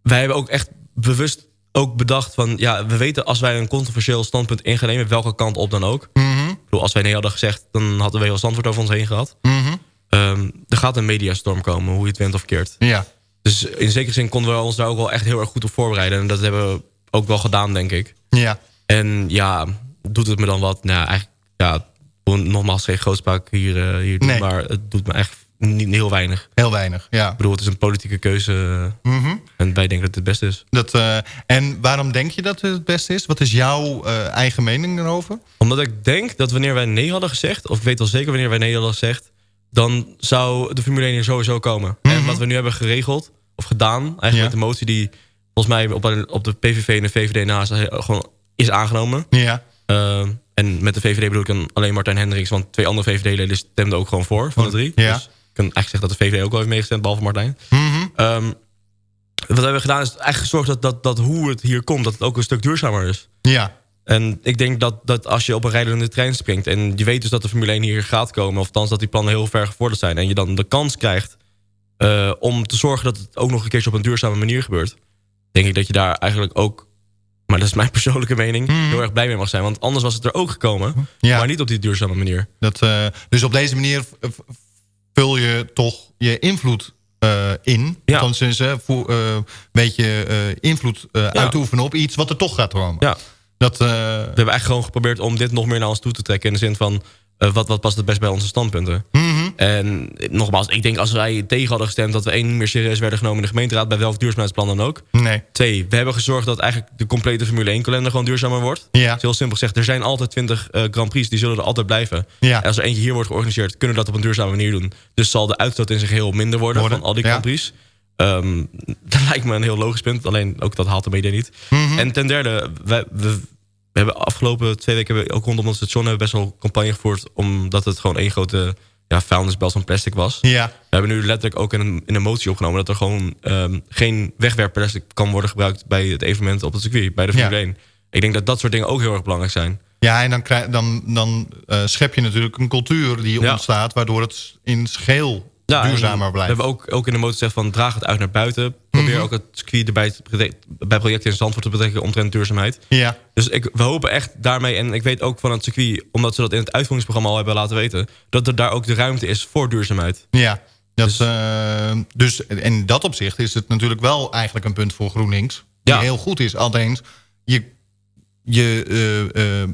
Speaker 6: wij hebben ook echt bewust ook bedacht van... ja, we weten als wij een controversieel standpunt in gaan nemen... welke kant op dan ook. Ik bedoel, als wij nee hadden gezegd... dan hadden we heel Zandvoort over ons heen gehad.
Speaker 5: Mhm.
Speaker 6: Ehm, er gaat een mediastorm komen, hoe je het went of keert.
Speaker 5: ja.
Speaker 6: Dus in zekere zin konden we ons daar ook wel echt heel erg goed op voorbereiden. En dat hebben we ook wel gedaan, denk ik.
Speaker 5: ja.
Speaker 6: En ja, doet het me dan wat? Nou, eigenlijk, ja, nogmaals geen grootspraak hier, eh, hier doen,
Speaker 5: Nee.
Speaker 6: maar het doet me echt niet heel weinig.
Speaker 5: Heel weinig, ja.
Speaker 6: Ik bedoel, het is een politieke keuze eh,
Speaker 5: Mhm.
Speaker 6: en wij denken dat het het beste is.
Speaker 5: Dat, eh, en waarom denk je dat het het beste is? Wat is jouw eh, eigen mening erover?
Speaker 6: Omdat ik denk dat wanneer wij nee hadden gezegd... of ik weet wel zeker wanneer wij nee hadden gezegd... dan zou de Formule 1 hier sowieso komen. En wat we nu hebben geregeld, of gedaan... eigenlijk
Speaker 5: Ja.
Speaker 6: met de motie die volgens mij op, op de PVV en de VVD naast... gewoon is aangenomen.
Speaker 5: Ja.
Speaker 6: Uh, en met de VVD bedoel ik dan alleen Martijn Hendricks... want twee andere VVD-leden stemden ook gewoon voor van de drie.
Speaker 5: Ja.
Speaker 6: Dus kan eigenlijk zeggen dat de VVD ook wel heeft meegestemd... behalve Martijn.
Speaker 5: Mhm.
Speaker 6: Ehm, wat we hebben gedaan is eigenlijk gezorgd dat, dat, dat hoe het hier komt... dat het ook een stuk duurzamer is.
Speaker 5: Ja.
Speaker 6: En ik denk dat, dat als je op een rijdende trein springt... en je weet dus dat de Formule 1 hier gaat komen... of althans dat die plannen heel ver gevorderd zijn... en je dan de kans krijgt eh, om te zorgen... dat het ook nog een keertje op een duurzame manier gebeurt... denk ik dat je daar eigenlijk ook... maar dat is mijn persoonlijke mening... heel erg blij mee mag zijn. Want anders was het er ook gekomen...
Speaker 5: Ja.
Speaker 6: maar niet op die duurzame manier.
Speaker 5: Dat, eh, dus op deze manier vul je toch je invloed eh, in.
Speaker 6: Ja.
Speaker 5: Dan voor eh, een beetje eh, invloed eh, uit te oefenen op iets wat er toch gaat komen.
Speaker 6: Ja.
Speaker 5: Dat,
Speaker 6: We hebben eigenlijk gewoon geprobeerd om dit nog meer naar ons toe te trekken... in de zin van, wat, wat past het best bij onze standpunten?
Speaker 5: mhm.
Speaker 6: En nogmaals, ik denk als wij tegen hadden gestemd... dat we één, niet meer serieus werden genomen in de gemeenteraad... bij welk duurzaamheidsplan dan ook.
Speaker 5: Nee.
Speaker 6: Twee, we hebben gezorgd dat eigenlijk de complete Formule 1-kalender... gewoon duurzamer wordt.
Speaker 5: Ja.
Speaker 6: Heel simpel gezegd, er zijn altijd 20 eh, Grand Prix... die zullen er altijd blijven.
Speaker 5: Ja.
Speaker 6: En als er eentje hier wordt georganiseerd... kunnen we dat op een duurzame manier doen. Dus zal de uitstoot in zich heel minder worden,
Speaker 5: Worden,
Speaker 6: van al die. Grand Prix. Ehm, dat lijkt me een heel logisch punt. Alleen ook dat haalt de media niet.
Speaker 5: Mhm.
Speaker 6: En ten derde, we, we, we hebben afgelopen twee weken... hebben we ook rondom het station hebben we best wel campagne gevoerd... omdat het gewoon één grote ja, vuilnisbelt van plastic was.
Speaker 5: Ja.
Speaker 6: We hebben nu letterlijk ook in een, in een motie opgenomen... dat er gewoon ehm, geen wegwerpplastic kan worden gebruikt... bij het evenement op het circuit, bij de Formule
Speaker 5: Ja.
Speaker 6: 1. Ik denk dat dat soort dingen ook heel erg belangrijk zijn.
Speaker 5: Ja, en dan, krijg, dan, dan eh, schep je natuurlijk een cultuur die
Speaker 6: Ja.
Speaker 5: ontstaat... waardoor het in geheel
Speaker 6: Ja,
Speaker 5: duurzamer
Speaker 6: We
Speaker 5: blijft.
Speaker 6: hebben ook, ook in de motie gezegd van draag het uit naar buiten. Probeer
Speaker 5: Mhm.
Speaker 6: ook het circuit erbij te bij projecten in Zandvoort te betrekken omtrent duurzaamheid.
Speaker 5: Ja.
Speaker 6: Dus ik, we hopen echt daarmee, en ik weet ook van het circuit... omdat ze dat in het uitvoeringsprogramma al hebben laten weten... dat er daar ook de ruimte is voor duurzaamheid.
Speaker 5: Ja. Dat,
Speaker 6: Dus-
Speaker 5: dus, dus in dat opzicht is het natuurlijk wel eigenlijk een punt voor GroenLinks. Die
Speaker 6: Ja.
Speaker 5: heel goed is. Alleen, je, je, eh, eh, s-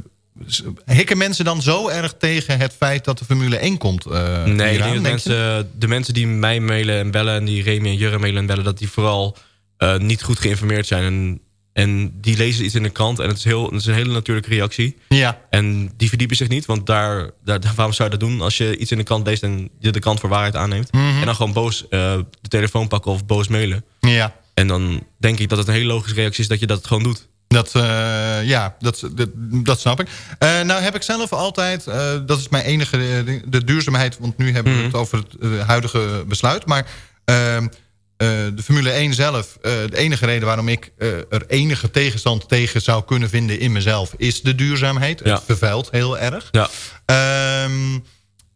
Speaker 5: hikken mensen dan zo erg tegen het feit dat de Formule 1 komt? eh,
Speaker 6: nee,
Speaker 5: hieraan, je?
Speaker 6: mensen, de mensen die mij mailen en bellen... en die Remy en Jurre mailen en bellen... dat die vooral eh, niet goed geïnformeerd zijn. En, en die lezen iets in de krant en het is, heel, het is een hele natuurlijke reactie.
Speaker 5: Ja,
Speaker 6: En die verdiepen zich niet, want daar, daar, waarom zou je dat doen... als je iets in de krant leest en je de krant voor waarheid aanneemt...
Speaker 5: Mhm.
Speaker 6: en dan gewoon boos eh, de telefoon pakken of boos mailen.
Speaker 5: ja.
Speaker 6: En dan denk ik dat het een hele logische reactie is dat je dat gewoon doet.
Speaker 5: Dat, eh, ja, dat, dat, dat snap ik. Eh, nou heb ik zelf altijd, eh, dat is mijn enige, ding, de duurzaamheid... want nu hebben we
Speaker 6: Mhm.
Speaker 5: het over het huidige besluit. Maar ehm, eh, de Formule 1 zelf, de enige reden waarom ik er enige tegenstand tegen zou kunnen vinden in mezelf... is de duurzaamheid.
Speaker 6: Ja.
Speaker 5: Het vervuilt heel erg.
Speaker 6: Ja,
Speaker 5: Ehm,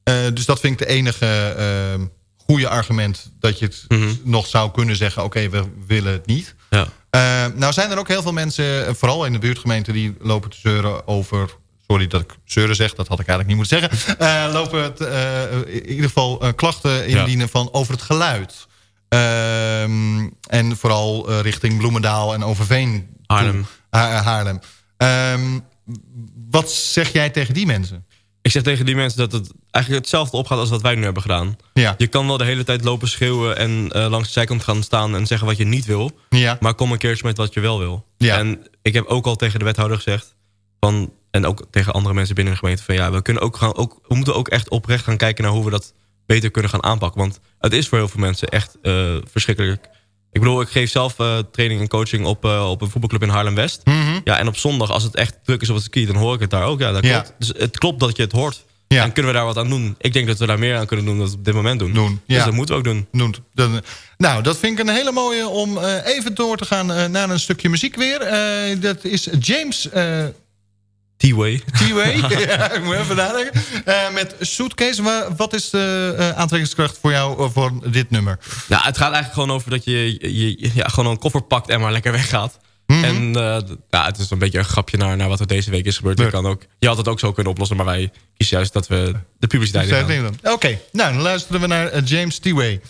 Speaker 5: eh, dus dat vind ik de enige ehm, goede argument... dat je het
Speaker 6: Mhm.
Speaker 5: nog zou kunnen zeggen, oké, we willen het niet...
Speaker 6: ja.
Speaker 5: Uh, nou zijn er ook heel veel mensen, eh, vooral in de buurtgemeente... die lopen te zeuren over... Sorry dat ik zeuren zeg, dat had ik eigenlijk niet moeten zeggen. Uh, lopen het, uh, in ieder geval klachten indienen van over het geluid. Uh, en vooral richting Bloemendaal en Overveen.
Speaker 6: Haarlem.
Speaker 5: Ha Haarlem. Um, wat zeg jij tegen die mensen?
Speaker 6: Ik zeg tegen die mensen dat het eigenlijk hetzelfde opgaat als wat wij nu hebben gedaan.
Speaker 5: Ja.
Speaker 6: Je kan wel de hele tijd lopen schreeuwen en uh, langs de zijkant gaan staan en zeggen wat je niet wil.
Speaker 5: Ja.
Speaker 6: Maar kom een keertje met wat je wel wil.
Speaker 5: Ja.
Speaker 6: En ik heb ook al tegen de wethouder gezegd, van, en ook tegen andere mensen binnen de gemeente, van ja, we, kunnen ook gaan, ook, we moeten ook echt oprecht gaan kijken naar hoe we dat beter kunnen gaan aanpakken. Want het is voor heel veel mensen echt uh, verschrikkelijk. Ik bedoel, ik geef zelf uh, training en coaching op, uh, op een voetbalclub in Haarlem-West.
Speaker 5: Mm -hmm.
Speaker 6: Ja, en op zondag, als het echt druk is op het ski, dan hoor ik het daar ook. Ja, dat
Speaker 5: Ja.
Speaker 6: klopt. Dus het klopt dat je het hoort.
Speaker 5: Ja.
Speaker 6: En kunnen we daar wat aan doen? Ik denk dat we daar meer aan kunnen doen dan we op dit moment doen.
Speaker 5: Doen,
Speaker 6: Dus dat moeten we ook doen.
Speaker 5: Dan, nou, dat vind ik een hele mooie om eh, even door te gaan eh, naar een stukje muziek weer. Eh, dat is James eh
Speaker 6: T-Way.
Speaker 5: T-Way. ja, ik moet even nadenken. Eh, met Suitcase. Wa- wat is de eh, aantrekkingskracht voor jou eh, voor dit nummer?
Speaker 6: Nou, het gaat eigenlijk gewoon over dat je, je ja, gewoon een koffer pakt en maar lekker weggaat.
Speaker 5: Mhm.
Speaker 6: En het is een beetje een grapje naar, naar wat er deze week is gebeurd. Je, kan ook, je had het ook zo kunnen oplossen, maar wij kiezen juist dat we de publiciteit gaan.
Speaker 5: Oké, nou dan luisteren we naar James T-Way.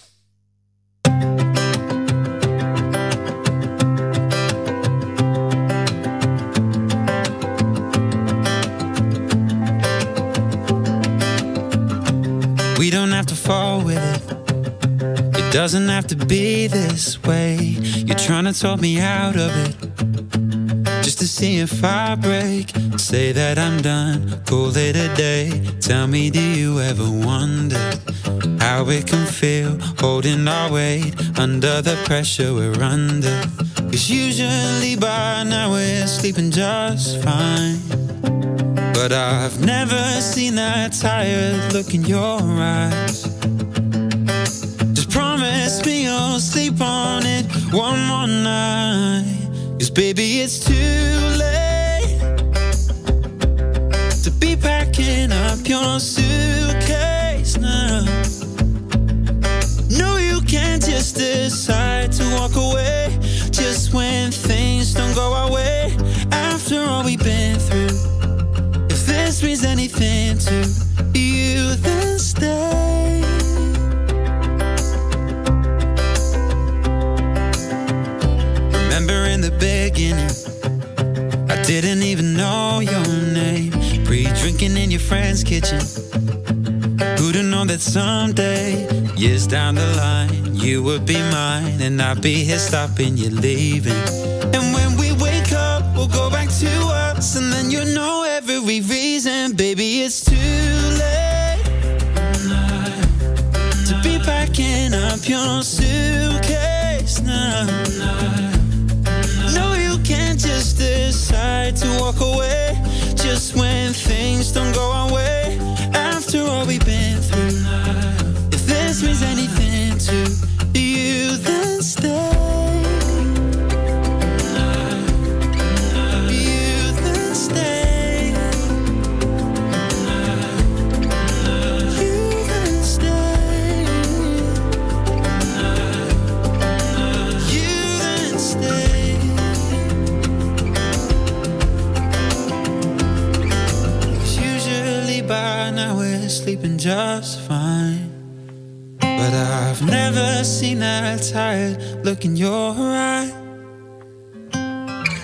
Speaker 8: Fall with it. It doesn't have to be this way. You're trying to talk me out of it. Just to see if I break. Say that I'm done, call it a day. Tell me, do you ever wonder how it can feel holding our weight under the pressure we're under? Cause usually by now we're sleeping just fine. But I've never seen that tired look in your eyes. Sleep on it one more night. Cause baby, it's too late to be packing up your suitcase now. No, you can't just decide to walk away just when things don't go our way. After all we've been through. If this means anything to you, then stay. Beginning, I didn't even know your name. Pre drinking in your friend's kitchen. Who'd have known that someday, years down the line, you would be mine and I'd be here stopping you leaving. And when we wake up, we'll go back to us, and then you'll know every reason, baby, it's too late to be packing up your suitcase decide to walk away just when things don't go our way. After all we've been through, if this means anything to just fine. But I've never seen that tired look in your eye.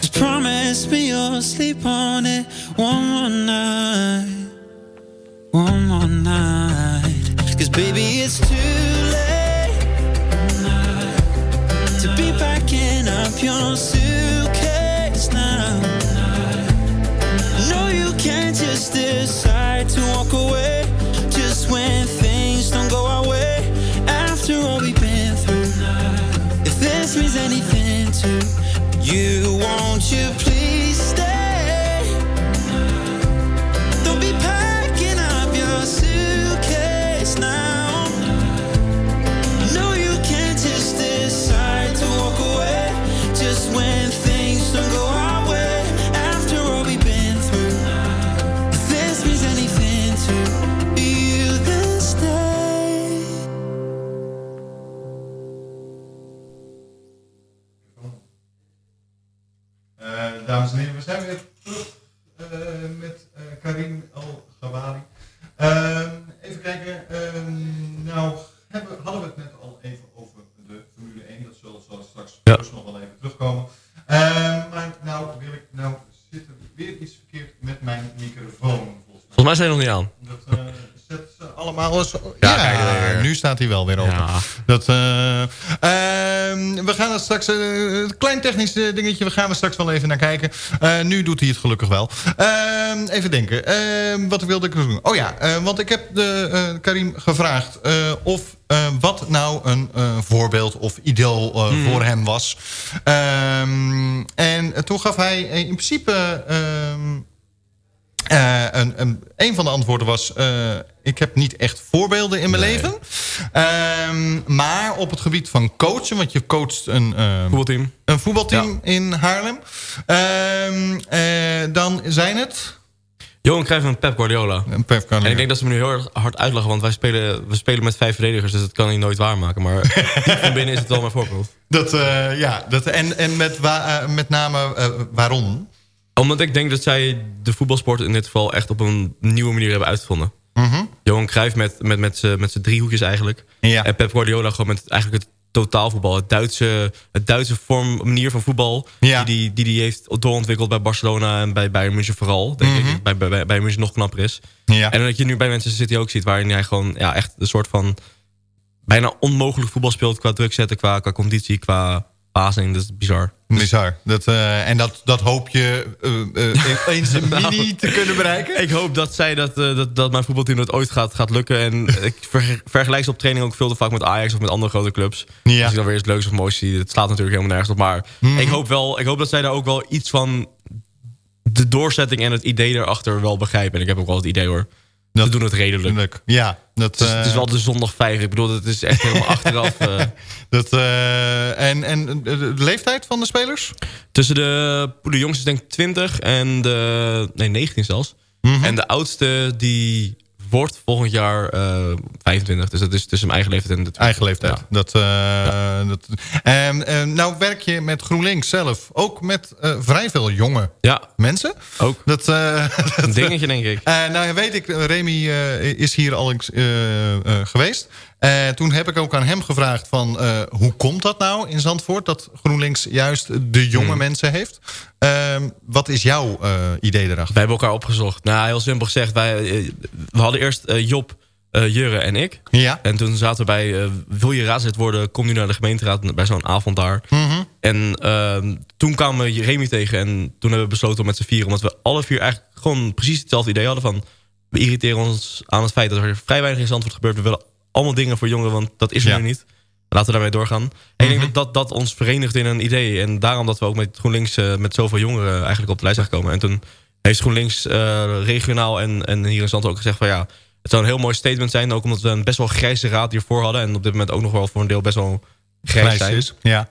Speaker 8: Just promise me you'll sleep on it one more night. One more night. Cause baby, it's too late to be packing up your suitcase now. No, you can't just decide to walk away
Speaker 9: zijn we nog
Speaker 6: niet aan.
Speaker 9: Dat eh, zet ze
Speaker 5: Allemaal eens... Ja,
Speaker 6: Ja, kijk,
Speaker 5: nu staat hij wel weer open.
Speaker 6: Ja.
Speaker 5: Dat, eh, ehm, we gaan er straks... eh, een klein technisch eh, dingetje, we gaan er straks wel even naar kijken. Eh, nu doet hij het gelukkig wel. Ehm, even denken. Ehm, wat wilde ik nog doen? Oh ja, eh, want ik heb de, eh, Karim gevraagd... eh, of eh, wat nou een eh, voorbeeld of idool eh, voor hem was. Ehm, en toen gaf hij eh, in principe... ehm, Eh, een, een, een van de antwoorden was... eh, ik heb niet echt voorbeelden in mijn leven. Ehm, maar op het gebied van coachen... want je coacht een, ehm,
Speaker 6: Voetbalteam.
Speaker 5: een voetbalteam in Haarlem... Ehm, eh, dan zijn het...
Speaker 6: Johan Cruijff en Pep Guardiola.
Speaker 5: Een Pep Guardiola.
Speaker 6: En ik denk dat ze me nu heel erg hard uitlachen, want wij spelen, we spelen met vijf verdedigers, dus dat kan hij nooit waarmaken. Maar van binnen is het wel mijn voorbeeld.
Speaker 5: Dat, ja, dat, en, en met, wa- met name waarom?
Speaker 6: Omdat ik denk dat zij de voetbalsport in dit geval echt op een nieuwe manier hebben uitgevonden.
Speaker 5: Mhm.
Speaker 6: Johan Cruijff met, met, met z'n driehoekjes eigenlijk.
Speaker 5: Ja.
Speaker 6: En Pep Guardiola gewoon met eigenlijk het totaalvoetbal. Het Duitse, het Duitse vorm, manier van voetbal.
Speaker 5: Ja.
Speaker 6: Die, die, die die heeft doorontwikkeld bij Barcelona en bij Bayern München vooral. Denk ik. Bij, bij, bij Bayern München nog knapper is.
Speaker 5: Mhm. Ja.
Speaker 6: En dat je nu bij Manchester City ook ziet. Waarin hij gewoon ja, echt een soort van bijna onmogelijk voetbal speelt. Qua druk zetten, qua, qua conditie, qua passing. Dat is bizar.
Speaker 5: Bizar. Dat, eh, en dat, dat hoop je eh, eens een mini te kunnen bereiken?
Speaker 6: Ik hoop dat, zij dat, dat, dat mijn voetbalteam dat ooit gaat, gaat lukken. En ik ver- vergelijk ze op training ook veel te vaak met Ajax of met andere grote clubs.
Speaker 5: Ja.
Speaker 6: Ik dan weer iets leuks of moois zie. Het slaat natuurlijk helemaal nergens op. Maar
Speaker 5: Mhm.
Speaker 6: ik, hoop wel, ik hoop dat zij daar ook wel iets van de doorzetting en het idee erachter wel begrijpen. En ik heb ook wel het idee hoor.
Speaker 5: Dat-
Speaker 6: We doen het redelijk.
Speaker 5: Ja, dat,
Speaker 6: Het is, het is
Speaker 5: eh,
Speaker 6: wel de zondag vijf. Ik bedoel, het is echt helemaal achteraf. eh.
Speaker 5: dat, eh, en, en de leeftijd van de spelers?
Speaker 6: tussen de, de jongste is denk ik 20 en de... Nee, 19 zelfs.
Speaker 5: Mhm.
Speaker 6: En de oudste die wordt volgend jaar eh 25. Dus dat is tussen mijn eigen leeftijd en de
Speaker 5: Eigen leeftijd.
Speaker 6: Ja.
Speaker 5: Dat, eh, dat, en, en nou werk je met GroenLinks zelf ook met eh, vrij veel jonge
Speaker 6: Ja,
Speaker 5: mensen.
Speaker 6: ook.
Speaker 5: Dat, eh,
Speaker 6: Een dingetje denk ik.
Speaker 5: Eh, nou weet ik, Remy eh, is hier al eens eh, eh, geweest. Eh, toen heb ik ook aan hem gevraagd van... eh, hoe komt dat nou in Zandvoort... dat GroenLinks juist de jonge
Speaker 6: Hmm.
Speaker 5: mensen heeft? Ehm, wat is jouw eh, idee erachter?
Speaker 6: Wij hebben elkaar opgezocht. Nou, heel simpel gezegd. Wij, we hadden eerst Job, Jurre en ik.
Speaker 5: Ja.
Speaker 6: En toen zaten we bij... wil je raadslid worden? Kom nu naar de gemeenteraad bij zo'n avond daar.
Speaker 5: Mhm.
Speaker 6: En ehm, toen kwamen we Remy tegen. En toen hebben we besloten om met z'n vier... omdat we alle vier eigenlijk gewoon precies hetzelfde idee hadden van... we irriteren ons aan het feit dat er vrij weinig in Zandvoort gebeurt. We willen allemaal dingen voor jongeren, want dat is er
Speaker 5: Ja.
Speaker 6: nu niet. Laten we daarmee doorgaan. En ik denk dat, dat dat ons verenigt in een idee. En daarom dat we ook met GroenLinks eh, met zoveel jongeren eigenlijk op de lijst zijn gekomen. En toen heeft GroenLinks eh, regionaal en, en hier in Zandvoort ook gezegd van ja... het zou een heel mooi statement zijn. Ook omdat we een best wel grijze raad hiervoor hadden. En op dit moment ook nog wel voor een deel best wel grijs,
Speaker 5: Grijs
Speaker 6: zijn.
Speaker 5: is. Ja.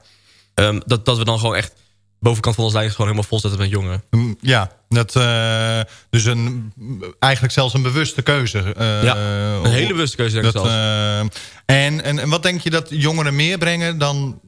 Speaker 6: Ehm, dat, dat we dan gewoon echt bovenkant van ons lijst gewoon helemaal vol zetten met jongeren.
Speaker 5: Ja, dat, eh, dus een, eigenlijk zelfs een bewuste keuze. eh,
Speaker 6: Ja, Een hele bewuste keuze denk ik
Speaker 5: dat, eh, en, en, en wat denk je dat jongeren meer brengen dan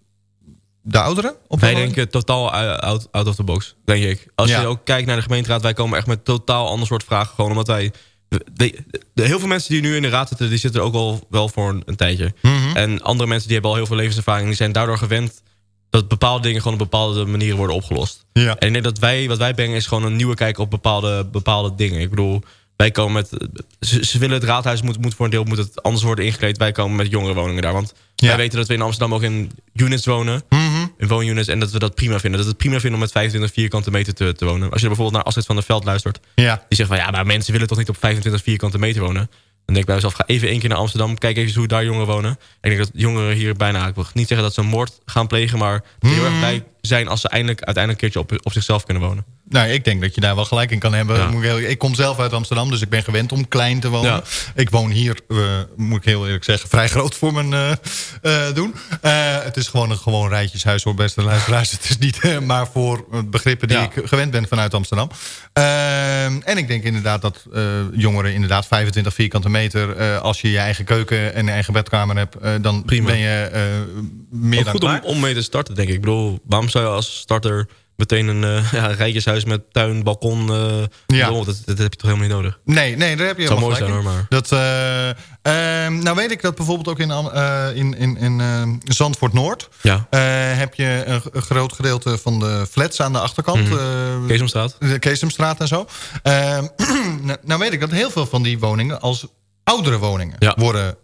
Speaker 5: de ouderen? Op
Speaker 6: Wij
Speaker 5: de-
Speaker 6: denken totaal out, out of the box, denk ik. Als
Speaker 5: Ja.
Speaker 6: je ook kijkt naar de gemeenteraad, wij komen echt met totaal ander soort vragen. Gewoon omdat wij... De, de- de- heel veel mensen die nu in de raad zitten, die zitten er ook al wel voor een, een tijdje.
Speaker 5: Mhm.
Speaker 6: En andere mensen die hebben al heel veel levenservaring. Die zijn daardoor gewend dat bepaalde dingen gewoon op bepaalde manieren worden opgelost.
Speaker 5: Ja.
Speaker 6: En ik denk dat wij, wat wij brengen, is gewoon een nieuwe kijk op bepaalde, bepaalde dingen. Ik bedoel, wij komen met... Ze, ze willen het raadhuis moet, moet voor een deel moet het anders worden ingekleed. Wij komen met jongerenwoningen daar. Want
Speaker 5: Ja.
Speaker 6: wij weten dat we in Amsterdam ook in units wonen.
Speaker 5: Mhm.
Speaker 6: In woonunits. En dat we dat prima vinden. Dat we het prima vinden om met 25 vierkante meter te, te wonen. Als je bijvoorbeeld naar Astrid van der Veld luistert.
Speaker 5: Ja.
Speaker 6: Die zegt van ja, maar mensen willen toch niet op 25 vierkante meter wonen. Denk ik bij mezelf, ga even één keer naar Amsterdam. Kijk even hoe daar jongeren wonen. En ik denk dat jongeren hier bijna... Ik wil niet zeggen dat ze een moord gaan plegen. Maar heel erg blij zijn als ze eindelijk, uiteindelijk een keertje op, op zichzelf kunnen wonen.
Speaker 5: Nou, ik denk dat je daar wel gelijk in kan hebben.
Speaker 6: Ja.
Speaker 5: Ik, kom zelf uit Amsterdam, dus ik ben gewend om klein te wonen.
Speaker 6: Ja.
Speaker 5: Ik woon hier, eh, moet ik heel eerlijk zeggen, vrij groot voor mijn eh, eh, doen. Het is gewoon een gewoon rijtjeshuis hoor, beste luisteraars. Het is niet maar voor begrippen die
Speaker 6: Ja.
Speaker 5: ik gewend ben vanuit Amsterdam. Ehm, en ik denk inderdaad dat jongeren inderdaad 25 vierkante meter... als je je eigen keuken en eigen bedkamer hebt, dan
Speaker 6: Prima.
Speaker 5: ben je meer dan
Speaker 6: goed om, om mee te starten, denk ik. Ik bedoel, waarom je als starter meteen een eh ja, rijtjeshuis met tuin, balkon... eh,
Speaker 5: Ja.
Speaker 6: dat, dat heb je toch helemaal niet nodig?
Speaker 5: Nee, nee, daar heb je helemaal
Speaker 6: mooi zijn,
Speaker 5: in.
Speaker 6: hoor, maar-
Speaker 5: Dat, eh, ehm, nou weet ik dat bijvoorbeeld ook in, in, in, in Zandvoort Noord...
Speaker 6: Ja,
Speaker 5: heb je een, groot gedeelte van de flats aan de achterkant. Eh,
Speaker 6: Keesomstraat.
Speaker 5: de Keesomstraat en zo. Ehm, nou, nou weet ik dat heel veel van die woningen als oudere woningen
Speaker 6: Ja.
Speaker 5: worden.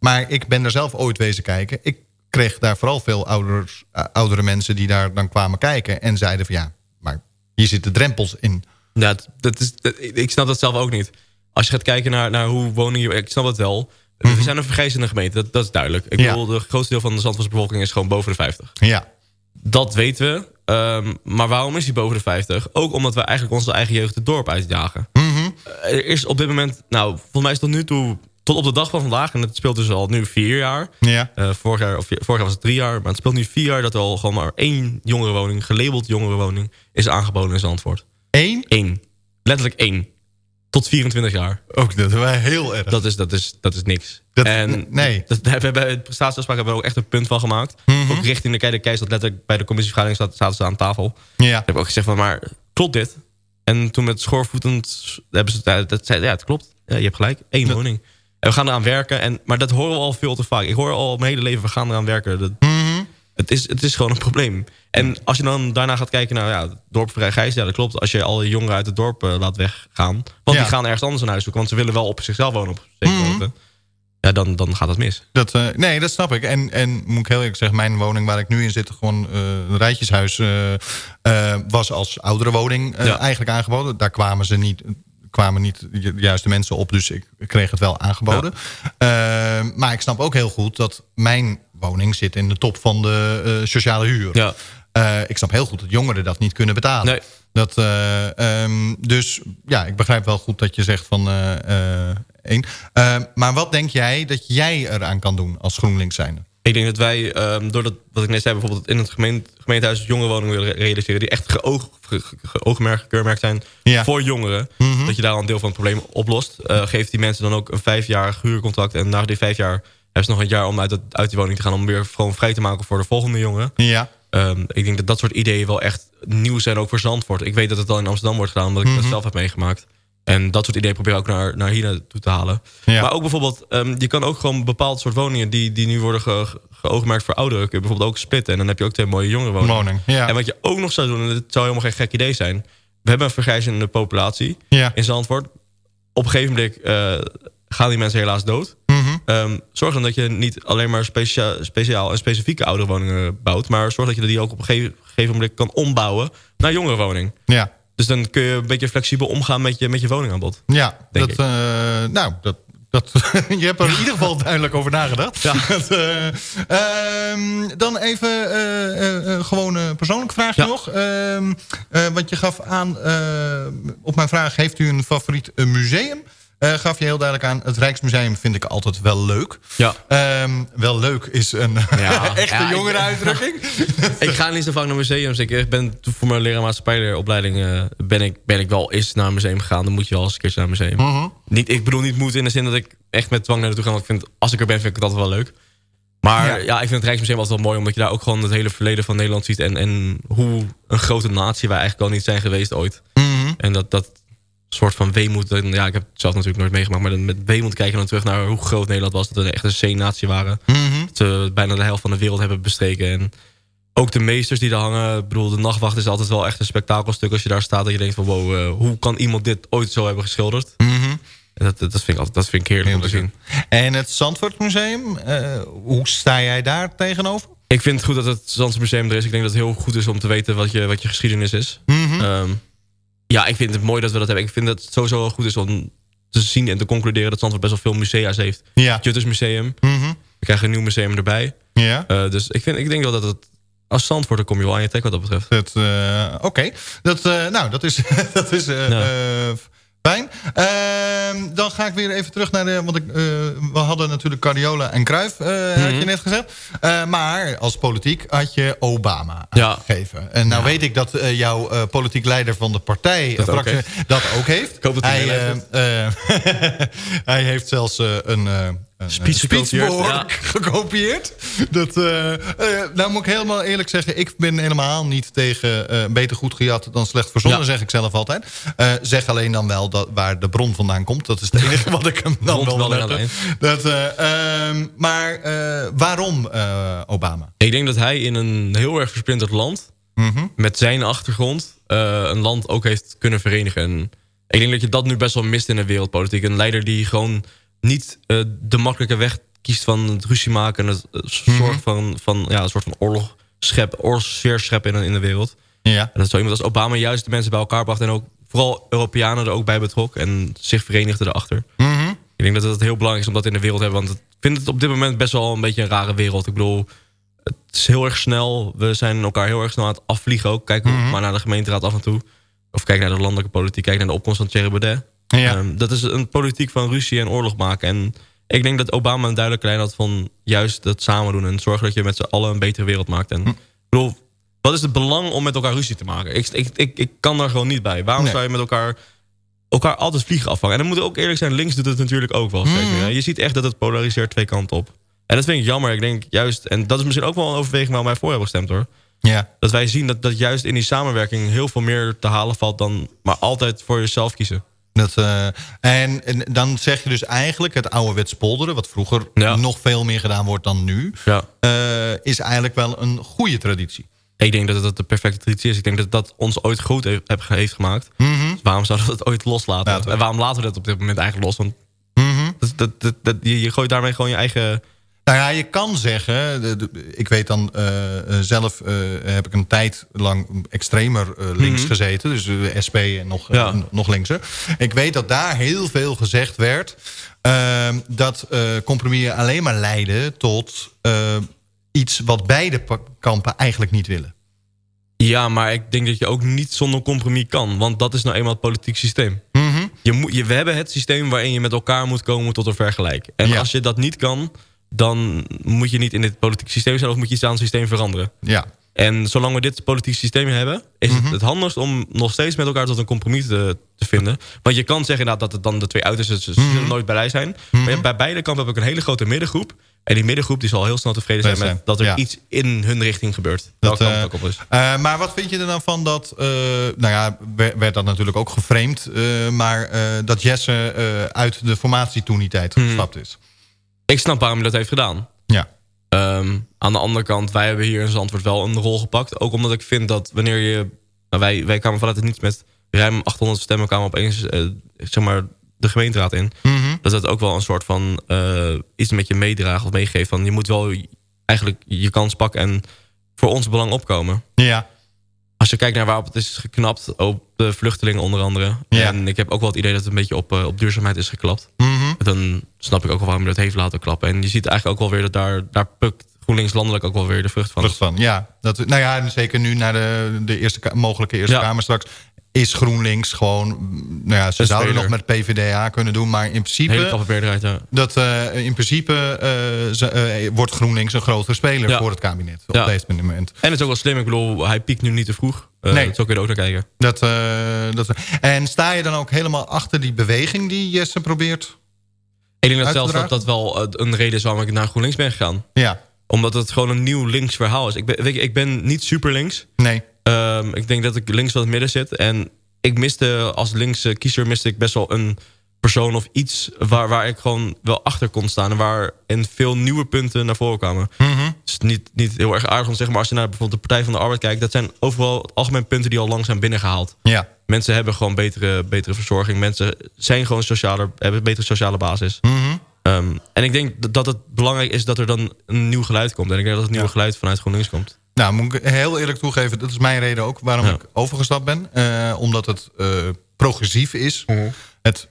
Speaker 5: maar ik ben er zelf ooit wezen kijken. Ik kreeg daar vooral veel ouders, eh, oudere mensen die daar dan kwamen kijken... en zeiden van ja, maar hier zitten drempels in.
Speaker 6: Ja, dat, is, dat- ik snap dat zelf ook niet. Als je gaat kijken naar, naar hoe woningen... Ik snap dat wel. We zijn een vergrijzende gemeente, dat, dat is duidelijk. Ik
Speaker 5: Mhm. Ja.
Speaker 6: bedoel, de grootste deel van de Zandvoortse bevolking is gewoon boven de 50.
Speaker 5: Ja,
Speaker 6: Dat weten we. Ehm, maar waarom is die boven de 50? Ook omdat we eigenlijk onze eigen jeugd het dorp uitjagen.
Speaker 5: Mhm.
Speaker 6: er is op dit moment, nou, volgens mij is tot nu toe, tot op de dag van vandaag, en het speelt dus al nu vier jaar.
Speaker 5: Ja.
Speaker 6: Eh, vorig, jaar, of, vorig jaar was het drie jaar, maar het speelt nu vier jaar dat er al gewoon maar één jongerenwoning, gelabeld jongerenwoning, is aangeboden in Zandvoort.
Speaker 5: Eén?
Speaker 6: Eén. Letterlijk één. Tot 24 jaar.
Speaker 5: Ook dat wij heel erg.
Speaker 6: Dat is, dat is, dat is niks.
Speaker 5: Dat-
Speaker 6: en
Speaker 5: nee.
Speaker 6: Dat, we hebben bij de prestatieafspraak hebben we ook echt een punt van gemaakt.
Speaker 5: Mhm.
Speaker 6: Ook richting de Keizer Keis, dat letterlijk bij de commissievergadering zat- zaten ze aan tafel.
Speaker 5: Ja.
Speaker 6: Ik heb ook gezegd van, maar klopt dit? En toen met schoorvoetend hebben ze het, dat zei, ja, het klopt. Ja, je hebt gelijk, één woning. En we gaan eraan werken. En, maar dat horen we al veel te vaak. Ik hoor al mijn hele leven, we gaan eraan werken. Dat,
Speaker 5: Mhm.
Speaker 6: het, is, het is gewoon een probleem. En als je dan daarna gaat kijken naar ja, het dorp Vrij Gijs, ja, dat klopt. Als je alle jongeren uit het dorp eh, laat weggaan. Want
Speaker 5: Ja.
Speaker 6: die gaan ergens anders een huis zoeken. Want ze willen wel op zichzelf wonen op zekere
Speaker 5: Mhm.
Speaker 6: Ja, dan, dan gaat het mis.
Speaker 5: Dat, eh, nee, dat snap ik. En, en moet ik heel eerlijk zeggen, mijn woning waar ik nu in zit, gewoon eh, een rijtjeshuis, was als oudere woning
Speaker 6: Ja.
Speaker 5: eigenlijk aangeboden. Daar kwamen ze niet, kwamen niet de juiste mensen op, dus ik kreeg het wel aangeboden. Eh, maar ik snap ook heel goed dat mijn woning zit in de top van de eh, sociale huur.
Speaker 6: Ja.
Speaker 5: Eh, ik snap heel goed dat jongeren dat niet kunnen betalen.
Speaker 6: Nee.
Speaker 5: Dat, eh, ehm, dus ja, ik begrijp wel goed dat je zegt van één. Eh, maar wat denk jij dat jij eraan kan doen als GroenLinks zijnde?
Speaker 6: Ik denk dat wij, ehm, door dat, wat ik net zei, bijvoorbeeld in het gemeente, gemeentehuis jongerenwoningen willen re- realiseren. Die echt geoog, ge- ge- geoogmerkt, gekeurmerkt zijn
Speaker 5: Ja.
Speaker 6: voor jongeren.
Speaker 5: Mhm.
Speaker 6: Dat je daar al een deel van het probleem oplost. Eh, geeft die mensen dan ook een vijfjarig huurcontract. En na die vijf jaar hebben ze nog een jaar om uit, het, uit die woning te gaan. Om weer gewoon vrij te maken voor de volgende jongeren.
Speaker 5: Ja.
Speaker 6: Ehm, ik denk dat dat soort ideeën wel echt nieuw zijn, ook voor Zandvoort. Ik weet dat het al in Amsterdam wordt gedaan, omdat ik
Speaker 5: Mhm.
Speaker 6: dat zelf heb meegemaakt. En dat soort ideeën probeer ik ook naar, naar hier naartoe te halen.
Speaker 5: Ja.
Speaker 6: Maar ook bijvoorbeeld, ehm, je kan ook gewoon bepaald soort woningen... die, die nu worden ge, ge- geoogmerkt voor ouderen... kun je bijvoorbeeld ook splitten. En dan heb je ook twee mooie jongerenwoningen.
Speaker 5: Woning, ja.
Speaker 6: En wat je ook nog zou doen, en dat zou helemaal geen gek idee zijn... we hebben een vergrijzende populatie
Speaker 5: Ja.
Speaker 6: in Zandvoort. Op een gegeven moment eh, gaan die mensen helaas dood.
Speaker 5: Mhm.
Speaker 6: Ehm, zorg dan dat je niet alleen maar specia speciaal en specifieke ouderwoningen bouwt... maar zorg dat je die ook op een gegeven, gegeven moment kan ombouwen naar jongerenwoning.
Speaker 5: Ja.
Speaker 6: Dus dan kun je een beetje flexibel omgaan met je, met je woningaanbod.
Speaker 5: Ja,
Speaker 6: Denk
Speaker 5: dat,
Speaker 6: ik.
Speaker 5: eh, nou, dat, dat, je hebt er in ieder geval duidelijk over nagedacht.
Speaker 6: Ja.
Speaker 5: Dat, eh, ehm, dan even eh, eh, gewoon een persoonlijk vraagje
Speaker 6: Ja.
Speaker 5: nog. Ehm, eh, want je gaf aan, op mijn vraag, heeft u een favoriet museum? Eh, gaf je heel duidelijk aan, het Rijksmuseum vind ik altijd wel leuk.
Speaker 6: Ja.
Speaker 5: Ehm, wel leuk is een
Speaker 6: Ja.
Speaker 5: echte
Speaker 6: Ja,
Speaker 5: jongere uitdrukking.
Speaker 6: ik ga niet zo vaak naar museums. Ik ben toen voor mijn leraar maatschappijleeropleiding... eh, ben, ik, ben ik wel eens naar een museum gegaan. Dan moet je wel eens een keertje naar een museum.
Speaker 5: Mhm.
Speaker 6: niet, ik bedoel niet moeten in de zin dat ik echt met dwang naar naartoe ga. Want ik vind, als ik er ben, vind ik het altijd wel leuk. Maar
Speaker 5: Ja.
Speaker 6: ja. ik vind het Rijksmuseum altijd wel mooi... omdat je daar ook gewoon het hele verleden van Nederland ziet... en, en hoe een grote natie wij eigenlijk al niet zijn geweest ooit.
Speaker 5: Mhm.
Speaker 6: En dat, dat soort van weemoed... Ja, ik heb het zelf natuurlijk nooit meegemaakt... maar met weemoed kijken we dan terug naar hoe groot Nederland was. Dat we echt een zee-natie waren.
Speaker 5: Mhm.
Speaker 6: Dat we bijna de helft van de wereld hebben bestreken. En ook de meesters die daar hangen. Ik bedoel, de nachtwacht is altijd wel echt een spektakelstuk... als je daar staat dat je denkt van... wow, eh, hoe kan iemand dit ooit zo hebben geschilderd?
Speaker 5: Mhm.
Speaker 6: En dat, dat, dat vind ik altijd dat vind ik heerlijk om te zien.
Speaker 5: En het Zandvoortmuseum, eh hoe sta jij daar tegenover?
Speaker 6: Ik vind het goed dat het Zandse Museum er is. Ik denk dat het heel goed is om te weten wat je, wat je geschiedenis is.
Speaker 5: Mhm.
Speaker 6: Ehm, ja, ik vind het mooi dat we dat hebben. Ik vind dat het sowieso wel goed is om te zien en te concluderen... dat Zandvoort best wel veel musea's heeft.
Speaker 5: Ja.
Speaker 6: Het Jutters Museum.
Speaker 5: Mhm.
Speaker 6: We krijgen een nieuw museum erbij.
Speaker 5: Ja.
Speaker 6: Eh, dus ik, vind, ik denk wel dat het... Als Zandvoort, dan kom je wel aan je tek wat dat betreft.
Speaker 5: Eh, Oké, dat, eh, nou, dat is, dat is. Fijn. Ehm, dan ga ik weer even terug naar de... Want ik, eh, we hadden natuurlijk Cardiola en Cruijff, eh, had je net gezegd. Eh, maar als politiek had je Obama
Speaker 6: Ja.
Speaker 5: aangegeven. En nou weet ik dat jouw politiek leider van de partij...
Speaker 6: Dat ook
Speaker 5: fractie- dat ook heeft.
Speaker 6: Ik hoop dat hij
Speaker 5: hij, heeft zelfs een... eh, een
Speaker 6: Speech gekopieerd.
Speaker 5: Dat, eh, eh, nou moet ik helemaal eerlijk zeggen... ik ben helemaal niet tegen eh, beter goed gejat dan slecht verzonnen...
Speaker 6: Ja.
Speaker 5: zeg ik zelf altijd. Eh, zeg alleen dan wel dat, waar de bron vandaan komt. Dat is het enige wat ik hem dan wel
Speaker 6: alleen.
Speaker 5: dat, eh, ehm, Maar eh, waarom eh, Obama?
Speaker 6: Ik denk dat hij in een heel erg versplinterd land...
Speaker 5: Mhm.
Speaker 6: met zijn achtergrond eh, een land ook heeft kunnen verenigen. En ik denk dat je dat nu best wel mist in de wereldpolitiek. Een leider die gewoon niet eh, de makkelijke weg kiest van het ruzie maken... en het eh, zorg van, van ja, een soort van oorlog schep, oorlogssfeer scheppen in, in de wereld.
Speaker 5: Ja.
Speaker 6: En dat zo iemand als Obama juist de mensen bij elkaar bracht... en ook vooral Europeanen er ook bij betrok en zich verenigde erachter.
Speaker 5: Mhm.
Speaker 6: Ik denk dat het heel belangrijk is om dat in de wereld te hebben. Want ik vind het op dit moment best wel een beetje een rare wereld. Ik bedoel, het is heel erg snel. We zijn elkaar heel erg snel aan het afvliegen ook. Kijk
Speaker 5: Mhm.
Speaker 6: maar naar de gemeenteraad af en toe. Of kijk naar de landelijke politiek. Kijk naar de opkomst van Thierry Baudet.
Speaker 5: Ja.
Speaker 6: Ehm, dat is een politiek van ruzie en oorlog maken. En ik denk dat Obama een duidelijke lijn had van juist dat samen doen. En zorgen dat je met z'n allen een betere wereld maakt. En
Speaker 5: Hm.
Speaker 6: ik bedoel, wat is het belang om met elkaar ruzie te maken? Ik, ik, ik, ik kan daar gewoon niet bij. Waarom
Speaker 5: Nee.
Speaker 6: zou je met elkaar, elkaar altijd vliegen afvangen? En dan moeten we ook eerlijk zijn, links doet het natuurlijk ook wel steeds meer. hè. Je ziet echt dat het polariseert twee kanten op. En dat vind ik jammer. Ik denk juist, en dat is misschien ook wel een overweging waarom wij voor hebben gestemd hoor.
Speaker 5: Ja.
Speaker 6: Dat wij zien dat, dat juist in die samenwerking heel veel meer te halen valt dan maar altijd voor jezelf kiezen.
Speaker 5: Dat, eh, en, en dan zeg je dus eigenlijk het ouderwets polderen... wat vroeger
Speaker 6: Ja.
Speaker 5: nog veel meer gedaan wordt dan nu...
Speaker 6: Ja.
Speaker 5: eh, is eigenlijk wel een goede traditie.
Speaker 6: Ik denk dat het de perfecte traditie is. Ik denk dat dat ons ooit goed heeft, heeft gemaakt.
Speaker 5: Mhm.
Speaker 6: Dus waarom zouden we het ooit loslaten?
Speaker 5: Ja,
Speaker 6: en waarom laten we dat op dit moment eigenlijk los? Want
Speaker 5: Mhm.
Speaker 6: dat, dat, dat, dat- je, je gooit daarmee gewoon je eigen...
Speaker 5: Nou ja, je kan zeggen... de- de- ik weet dan eh, eh, zelf eh, heb ik een tijd lang extremer links
Speaker 6: Mhm.
Speaker 5: gezeten. Dus de SP en nog,
Speaker 6: Ja.
Speaker 5: nog linkser. Ik weet dat daar heel veel gezegd werd... eh, dat compromissen alleen maar leiden tot iets wat beide kampen eigenlijk niet willen.
Speaker 6: Ja, maar ik denk dat je ook niet zonder compromis kan. Want dat is nou eenmaal het politiek systeem.
Speaker 5: Mhm.
Speaker 6: Je moet, je, we hebben het systeem waarin je met elkaar moet komen tot een vergelijk. En
Speaker 5: Ja.
Speaker 6: als je dat niet kan, dan moet je niet in dit politiek systeem zijn... of moet je iets aan het systeem veranderen.
Speaker 5: Ja.
Speaker 6: En zolang we dit politiek systeem hebben... is
Speaker 5: Mhm.
Speaker 6: het het handigst om nog steeds met elkaar tot een compromis te, te vinden. Want je kan zeggen inderdaad dat het dan de twee uitersten... ze
Speaker 5: Mhm.
Speaker 6: zullen nooit blij zijn. Maar hebt bij beide kampen heb ik een hele grote middengroep. En die middengroep die zal heel snel tevreden zijn... Met dat er
Speaker 5: ja.
Speaker 6: iets in hun richting gebeurt.
Speaker 5: Dat,
Speaker 6: kant
Speaker 5: eh,
Speaker 6: het ook op is.
Speaker 5: Eh, maar wat vind je er dan van dat... eh, nou ja, wer- werd dat natuurlijk ook geframed... maar dat Jesse uit de formatie toen die tijd gestapt is.
Speaker 6: Ik snap waarom hij dat heeft gedaan.
Speaker 5: Ja.
Speaker 6: Ehm, aan de andere kant, wij hebben hier in Zandvoort wel een rol gepakt. Ook omdat ik vind dat wanneer je... nou, wij, wij kwamen vanuit het niets met ruim 800 stemmen... kwamen opeens eh, zeg maar, de gemeenteraad in.
Speaker 5: Mhm.
Speaker 6: Dat dat ook wel een soort van eh, iets met je meedraagt of meegeeft. Van je moet wel eigenlijk je kans pakken en voor ons belang opkomen.
Speaker 5: Ja.
Speaker 6: Als je kijkt naar waarop het is geknapt, op de vluchtelingen onder andere.
Speaker 5: Ja.
Speaker 6: En ik heb ook wel het idee dat het een beetje op, eh, op duurzaamheid is geklapt.
Speaker 5: Mhm.
Speaker 6: Dan snap ik ook wel waarom je dat heeft laten klappen. En je ziet eigenlijk ook wel weer dat daar, daar pukt GroenLinks landelijk ook wel weer de vrucht van.
Speaker 5: Vrucht van, ja. Dat, nou ja, en zeker nu naar de, de eerste, mogelijke Eerste
Speaker 6: Ja.
Speaker 5: Kamer straks... is GroenLinks gewoon... Nou ja, ze zouden nog met PvdA kunnen doen... maar in principe,
Speaker 6: meerderheid, ja.
Speaker 5: dat, eh, in principe eh, ze- eh, wordt GroenLinks een grotere speler...
Speaker 6: Ja.
Speaker 5: voor het kabinet op
Speaker 6: Ja.
Speaker 5: deze moment.
Speaker 6: En het is ook wel slim. Ik bedoel, hij piekt nu niet te vroeg.
Speaker 5: Nee.
Speaker 6: Zo kun je er ook naar kijken.
Speaker 5: Dat, dat, en sta je dan ook helemaal achter die beweging die Jesse probeert?
Speaker 6: Ik denk dat zelfs dat dat wel eh, een reden is waarom ik naar GroenLinks ben gegaan.
Speaker 5: Ja,
Speaker 6: Omdat het gewoon een nieuw links verhaal is. Ik ben, weet je, ik ben niet super links.
Speaker 5: nee.
Speaker 6: Ehm, ik denk dat ik links wat het midden zit. En ik miste als linkse kiezer miste ik best wel een persoon of iets... waar, waar ik gewoon wel achter kon staan. En waar in veel nieuwe punten naar voren kwamen. Het is niet, niet heel erg aardig om te zeggen... maar als je naar bijvoorbeeld de Partij van de Arbeid kijkt... dat zijn overal algemeen punten die al lang zijn binnengehaald.
Speaker 5: Ja.
Speaker 6: Mensen hebben gewoon betere, betere verzorging. Mensen zijn gewoon socialer, hebben een betere sociale basis.
Speaker 5: Mhm.
Speaker 6: Ehm, en ik denk dat- het belangrijk is dat er dan een nieuw geluid komt. En ik denk dat het nieuwe geluid vanuit GroenLinks komt.
Speaker 5: Nou, moet ik heel eerlijk toegeven, dat is mijn reden ook waarom
Speaker 6: Ja.
Speaker 5: ik overgestapt ben. Eh, omdat het eh, progressief is.
Speaker 6: Mhm.
Speaker 5: Het,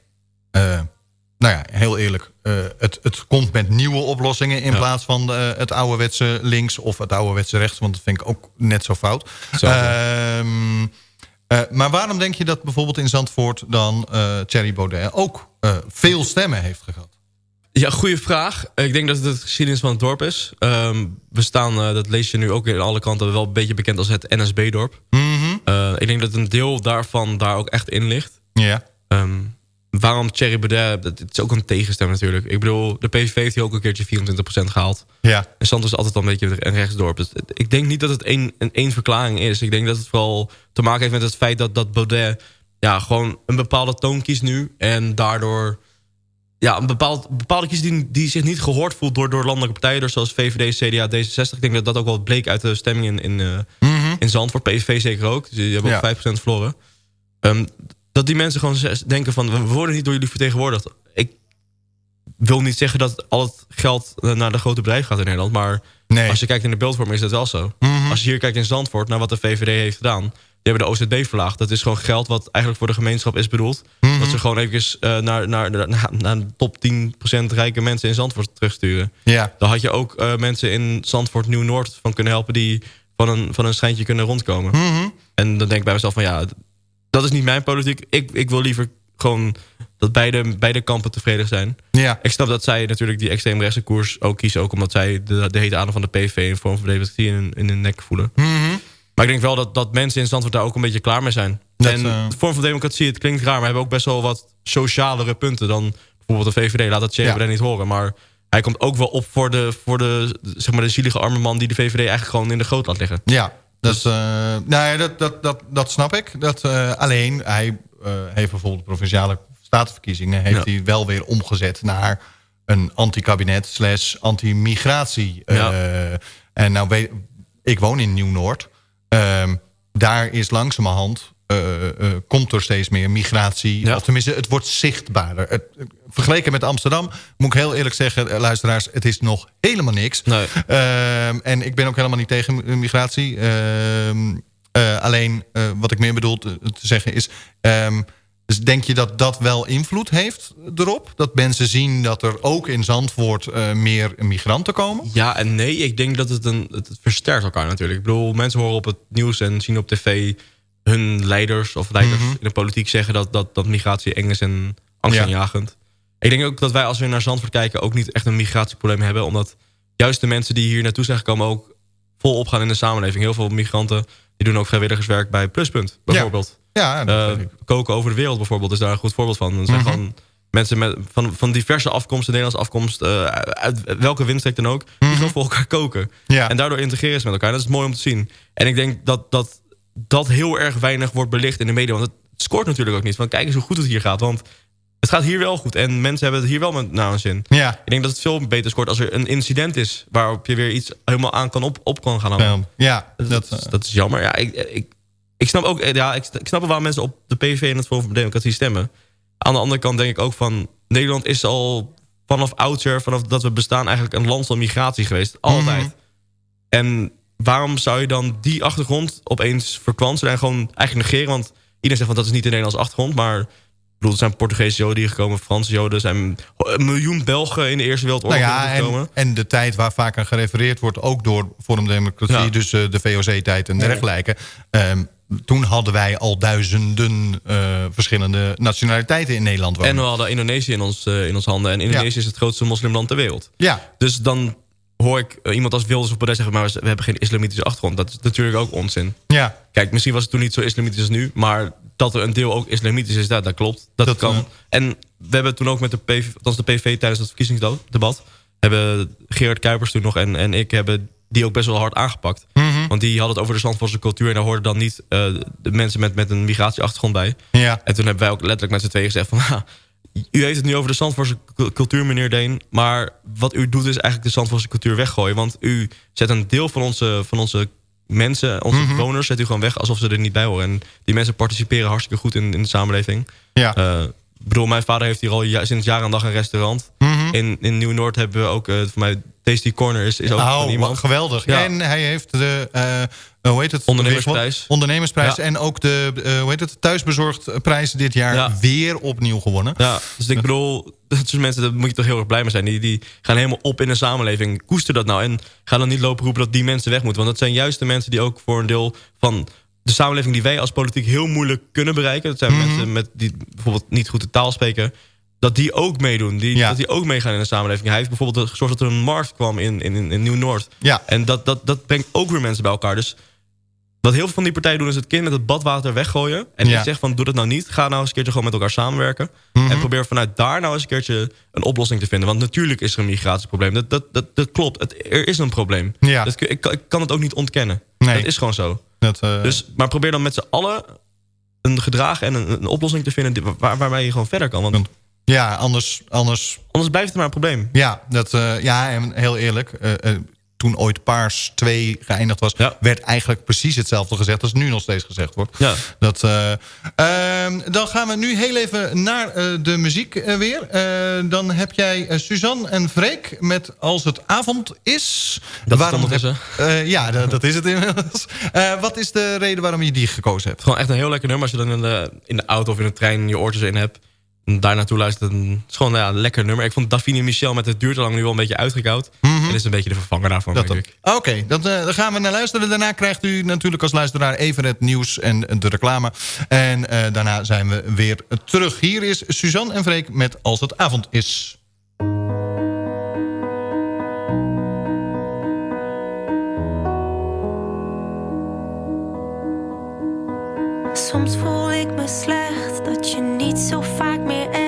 Speaker 5: nou ja, heel eerlijk, eh, het, het komt met nieuwe oplossingen... in
Speaker 6: Ja.
Speaker 5: plaats van eh, het ouderwetse links of het ouderwetse rechts. Want dat vind ik ook net zo fout.
Speaker 6: Zo.
Speaker 5: Ehm, eh, maar waarom denk je dat bijvoorbeeld in Zandvoort dan eh Thierry Baudet... ook eh, veel stemmen heeft gehad?
Speaker 6: Ja, goede vraag. Ik denk dat het de geschiedenis van het dorp is. Ehm, we staan, eh, dat lees je nu ook in alle kanten... wel een beetje bekend als het NSB-dorp.
Speaker 5: Mhm.
Speaker 6: Eh, ik denk dat een deel daarvan daar ook echt in ligt.
Speaker 5: Ja.
Speaker 6: Ehm, waarom Thierry Baudet? Dat het is ook een tegenstem natuurlijk. Ik bedoel, de PVV heeft hier ook een keertje 24% gehaald.
Speaker 5: Ja.
Speaker 6: En Santos is altijd al een beetje een rechtsdorp. Dus ik denk niet dat het één, een één verklaring is. Ik denk dat het vooral te maken heeft met het feit dat, dat Baudet... Ja, gewoon een bepaalde toon kiest nu. En daardoor... Ja, een bepaald, bepaalde kies die, die zich niet gehoord voelt door, door landelijke partijen... door zoals VVD, CDA, D66. Ik denk dat dat ook wel bleek uit de stemming in, in, eh,
Speaker 5: Mhm.
Speaker 6: in Zandvoort. PSV zeker ook. Dus die hebben ook
Speaker 5: Ja.
Speaker 6: 5% verloren. Ehm, dat die mensen gewoon denken van... we worden niet door jullie vertegenwoordigd. Ik wil niet zeggen dat al het geld eh, naar de grote bedrijven gaat in Nederland. Maar
Speaker 5: Nee.
Speaker 6: als je kijkt in de beeldvorming is dat wel zo.
Speaker 5: Mhm.
Speaker 6: Als je hier kijkt in Zandvoort naar wat de VVD heeft gedaan... die hebben de OZB verlaagd. Dat is gewoon geld wat eigenlijk voor de gemeenschap is bedoeld.
Speaker 5: Mhm.
Speaker 6: Dat ze gewoon even naar, naar, naar, naar, naar de top 10% rijke mensen in Zandvoort terugsturen.
Speaker 5: Ja.
Speaker 6: Dan had je ook eh, mensen in Zandvoort Nieuw-Noord van kunnen helpen... die van een, van een schijntje kunnen rondkomen.
Speaker 5: Mhm.
Speaker 6: En dan denk ik bij mezelf van ja, dat is niet mijn politiek. Ik, ik wil liever gewoon dat beide, beide kampen tevreden zijn.
Speaker 5: Ja.
Speaker 6: Ik snap dat zij natuurlijk die extreemrechtse koers ook kiezen. Ook omdat zij de, de hete adem van de PV in vorm van democratie in, in hun nek voelen.
Speaker 5: Mhm.
Speaker 6: Maar ik denk wel dat, dat mensen in Zandvoort daar ook een beetje klaar mee zijn.
Speaker 5: Dat,
Speaker 6: en
Speaker 5: eh,
Speaker 6: de vorm van democratie, het klinkt raar... maar we hebben ook best wel wat socialere punten dan bijvoorbeeld de VVD. Laat dat CVD
Speaker 5: Ja.
Speaker 6: niet horen, maar... Hij komt ook wel op voor de, voor de, zeg maar de zielige arme man... die de VVD eigenlijk gewoon in de goot laat liggen.
Speaker 5: Ja,
Speaker 6: Dus-
Speaker 5: eh, nou ja, dat, dat, dat, dat snap ik. Dat, eh, alleen, hij eh, heeft bijvoorbeeld de provinciale statenverkiezingen... heeft
Speaker 6: Ja.
Speaker 5: hij wel weer omgezet naar een anti-kabinet slash anti-migratie.
Speaker 6: Ja.
Speaker 5: En nou, weet, ik woon in Nieuw-Noord. Ehm, daar is langzamerhand... eh, eh, komt er steeds meer migratie.
Speaker 6: Ja.
Speaker 5: Of tenminste, het wordt zichtbaarder. Het, vergeleken met Amsterdam, moet ik heel eerlijk zeggen... eh, luisteraars, het is nog helemaal niks.
Speaker 6: Nee.
Speaker 5: Ehm, en ik ben ook helemaal niet tegen migratie. Ehm, eh, alleen wat ik meer bedoel te, te zeggen is... ehm, dus denk je dat dat wel invloed heeft erop? Dat mensen zien dat er ook in Zandvoort eh, meer migranten komen?
Speaker 6: Ja en nee, ik denk dat het, een, het versterkt elkaar natuurlijk. Ik bedoel, mensen horen op het nieuws en zien op tv... hun leiders of leiders
Speaker 5: Mhm.
Speaker 6: in de politiek zeggen... dat, dat, dat migratie eng is en angstaanjagend. Ik denk ook dat wij als we naar Zandvoort kijken... ook niet echt een migratieprobleem hebben. Omdat juist de mensen die hier naartoe zijn gekomen... ook volop gaan in de samenleving. Heel veel migranten die doen ook vrijwilligerswerk bij Pluspunt, bijvoorbeeld.
Speaker 5: Ja,
Speaker 6: Eh, koken over de wereld bijvoorbeeld is daar een goed voorbeeld van. Dat zijn
Speaker 5: Mhm.
Speaker 6: gewoon mensen met, van, van diverse afkomsten, Nederlandse afkomst... eh, uit welke windstreek dan ook, die
Speaker 5: Mhm.
Speaker 6: gewoon voor elkaar koken.
Speaker 5: Ja.
Speaker 6: En daardoor integreren ze met elkaar. Dat is mooi om te zien. En ik denk dat dat, dat heel erg weinig wordt belicht in de media. Want het scoort natuurlijk ook niet. Van kijk eens hoe goed het hier gaat. Want het gaat hier wel goed. En mensen hebben het hier wel met nou een zin.
Speaker 5: Ja.
Speaker 6: Ik denk dat het veel beter scoort als er een incident is... waarop je weer iets helemaal aan kan op, op kan gaan hangen.
Speaker 5: Ja,
Speaker 6: Dat,
Speaker 5: dat,
Speaker 6: is,
Speaker 5: eh,
Speaker 6: dat is jammer. Ja, ik, ik, ik snap ook, eh, ja, ik, ik snap wel waarom mensen op de PV en het Forum voor Democratie stemmen. Aan de andere kant denk ik ook van... Nederland is al vanaf oudsher, vanaf dat we bestaan... eigenlijk een land van migratie geweest. Altijd.
Speaker 5: Mhm.
Speaker 6: En waarom zou je dan die achtergrond opeens verkwansen... en gewoon eigenlijk negeren? Want iedereen zegt van dat is niet de Nederlandse achtergrond... maar ik bedoel, er zijn Portugese Joden hier gekomen, Franse Joden... er zijn een miljoen Belgen in de Eerste Wereldoorlog
Speaker 5: nou ja,
Speaker 6: hier
Speaker 5: en,
Speaker 6: gekomen.
Speaker 5: en de tijd waar vaak aan gerefereerd wordt... ook door Forum Democratie,
Speaker 6: Ja.
Speaker 5: dus eh, de VOC-tijd en dergelijke... Ehm, toen hadden wij al duizenden eh, verschillende nationaliteiten in Nederland wonen.
Speaker 6: En we hadden Indonesië in ons, eh, in ons handen. En Indonesië is het grootste moslimland ter wereld.
Speaker 5: ja,
Speaker 6: Dus dan hoor ik eh, iemand als Wilders of Baudet zeggen... maar we hebben geen islamitische achtergrond. Dat is natuurlijk ook onzin.
Speaker 5: ja,
Speaker 6: Kijk, misschien was het toen niet zo islamitisch als nu... maar dat er een deel ook islamitisch is, dat, dat klopt. Dat,
Speaker 5: Dat,
Speaker 6: kan.
Speaker 5: eh,
Speaker 6: En we hebben toen ook met de PV, althans de PV tijdens het verkiezingsdebat... hebben Gerard Kuipers toen nog en, en ik hebben die ook best wel hard aangepakt.
Speaker 5: Mhm.
Speaker 6: Want die hadden het over de Zandvoortse cultuur... en daar hoorden dan niet eh, de mensen met, met een migratieachtergrond bij.
Speaker 5: ja.
Speaker 6: En toen hebben wij ook letterlijk met z'n tweeën gezegd van... "Ha, u heeft het nu over de Zandvoortse cu- cultuur, meneer Deen... maar wat u doet is eigenlijk de Zandvoortse cultuur weggooien. Want u zet een deel van onze, van onze mensen, onze
Speaker 5: Mhm.
Speaker 6: bewoners... zet u gewoon weg alsof ze er niet bij horen. En die mensen participeren hartstikke goed in, in de samenleving.
Speaker 5: ja.
Speaker 6: Eh, ik bedoel, mijn vader heeft hier al ja- sinds jaar en dag een restaurant.
Speaker 5: Mhm.
Speaker 6: In, in Nieuw-Noord hebben we ook, eh voor mij, Tasty Corner is, is ook van
Speaker 5: Oh,
Speaker 6: iemand.
Speaker 5: geweldig.
Speaker 6: Ja.
Speaker 5: En hij heeft de, eh, hoe heet het?
Speaker 6: Ondernemersprijs.
Speaker 5: Ondernemersprijs.
Speaker 6: Ja.
Speaker 5: En ook de, eh, hoe heet het? Thuisbezorgd prijs dit jaar
Speaker 6: Ja.
Speaker 5: weer opnieuw gewonnen.
Speaker 6: Ja, dus ik bedoel, dat soort mensen, daar moet je toch heel erg blij mee zijn. Die, die gaan helemaal op in de samenleving. Koester dat nou. En ga dan niet lopen roepen dat die mensen weg moeten. Want dat zijn juist de mensen die ook voor een deel van de samenleving... die wij als politiek heel moeilijk kunnen bereiken. Dat zijn
Speaker 5: Mhm.
Speaker 6: mensen met die bijvoorbeeld niet goed de taal spreken. Dat die ook meedoen. Die,
Speaker 5: Ja.
Speaker 6: Dat die ook meegaan in de samenleving. Hij heeft bijvoorbeeld gezorgd dat er een markt kwam in, in, in Nieuw-Noord.
Speaker 5: Ja.
Speaker 6: En dat, dat, dat brengt ook weer mensen bij elkaar. Dus wat heel veel van die partijen doen... is het kind met het badwater weggooien. En
Speaker 5: Ja.
Speaker 6: ik zeg van, doe dat nou niet. Ga nou eens een keertje gewoon met elkaar samenwerken.
Speaker 5: Mhm.
Speaker 6: En probeer vanuit daar nou eens een keertje een oplossing te vinden. Want natuurlijk is er een migratieprobleem. Dat, dat, dat, dat klopt. Het, er is een probleem.
Speaker 5: Ja.
Speaker 6: Dat, ik, kan- ik kan het ook niet ontkennen.
Speaker 5: Nee.
Speaker 6: Dat is gewoon zo.
Speaker 5: Dat, eh,
Speaker 6: Dus, maar probeer dan met z'n allen een gedrag en een, een oplossing te vinden... waar, waarbij je gewoon verder kan. Want
Speaker 5: ja, anders, anders
Speaker 6: anders blijft het maar een probleem.
Speaker 5: Ja, dat, eh, ja en heel eerlijk. eh, toen ooit Paars 2 geëindigd was...
Speaker 6: Ja.
Speaker 5: werd eigenlijk precies hetzelfde gezegd... als nu nog steeds gezegd wordt.
Speaker 6: Ja.
Speaker 5: Dat, eh, ehm, dan gaan we nu heel even naar eh, de muziek eh, weer. Dan heb jij Suzanne en Freek met Als het avond is.
Speaker 6: Dat is
Speaker 5: Waarom
Speaker 6: het
Speaker 5: heb- eh, ja, dat, is het inmiddels. Wat is de reden waarom je die gekozen hebt?
Speaker 6: Gewoon echt een heel lekker nummer. Als je dan in de, in de auto of in de trein je oortjes in hebt. Daar naartoe luisteren. Het is gewoon ja, een lekker nummer. Ik vond Davine Michel met Het duurt te lang nu wel een beetje uitgekoud. En dit is een beetje de vervanger daarvan,
Speaker 5: Dat
Speaker 6: denk
Speaker 5: dan.
Speaker 6: ik.
Speaker 5: Oké, dat, eh, daar gaan we naar luisteren. Daarna krijgt u natuurlijk als luisteraar even het nieuws en de reclame. En eh, daarna zijn we weer terug. Hier is Suzanne en Freek met Als het avond is.
Speaker 8: Soms voel ik me slecht dat je niet zo vaak meer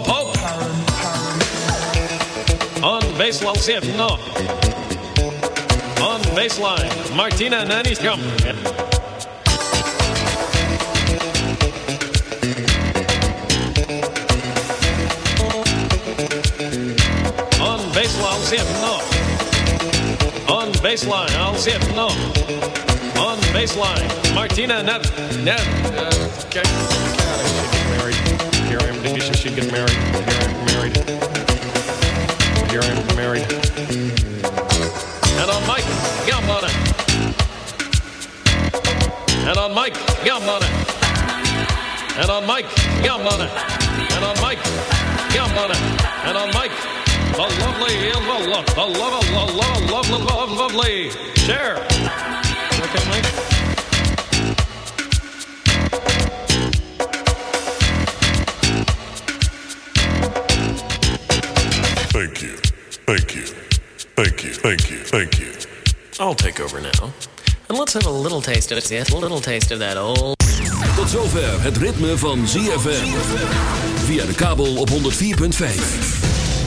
Speaker 10: Pope. On bass, I'll see it, no. Baseline, Martina Nanny's come. On baseline, I'll see it, no. On baseline, I'll see it, no. On baseline, Martina Net, Net, uh, okay. God, I should get married. Here I am, should get married. Here I'm married. Here I'm married. And on Mike, yum on it. And on Mike, yum on it. And on Mike, yum on it. And on Mike, the lovely, the love, the love, the love, love, love, love, lovely. Share. Okay, Mike.
Speaker 11: Thank you. Thank you. Thank you. Thank you. Thank you.
Speaker 10: I'll take over now.
Speaker 12: And let's have a little taste of it. A little taste of that old.
Speaker 1: Tot zover het ritme van ZFM. Via de kabel op 104.5.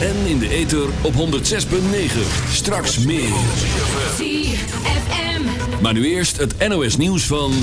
Speaker 1: En in de ether op 106.9. Straks meer.
Speaker 13: ZFM.
Speaker 1: Maar nu eerst het NOS nieuws van...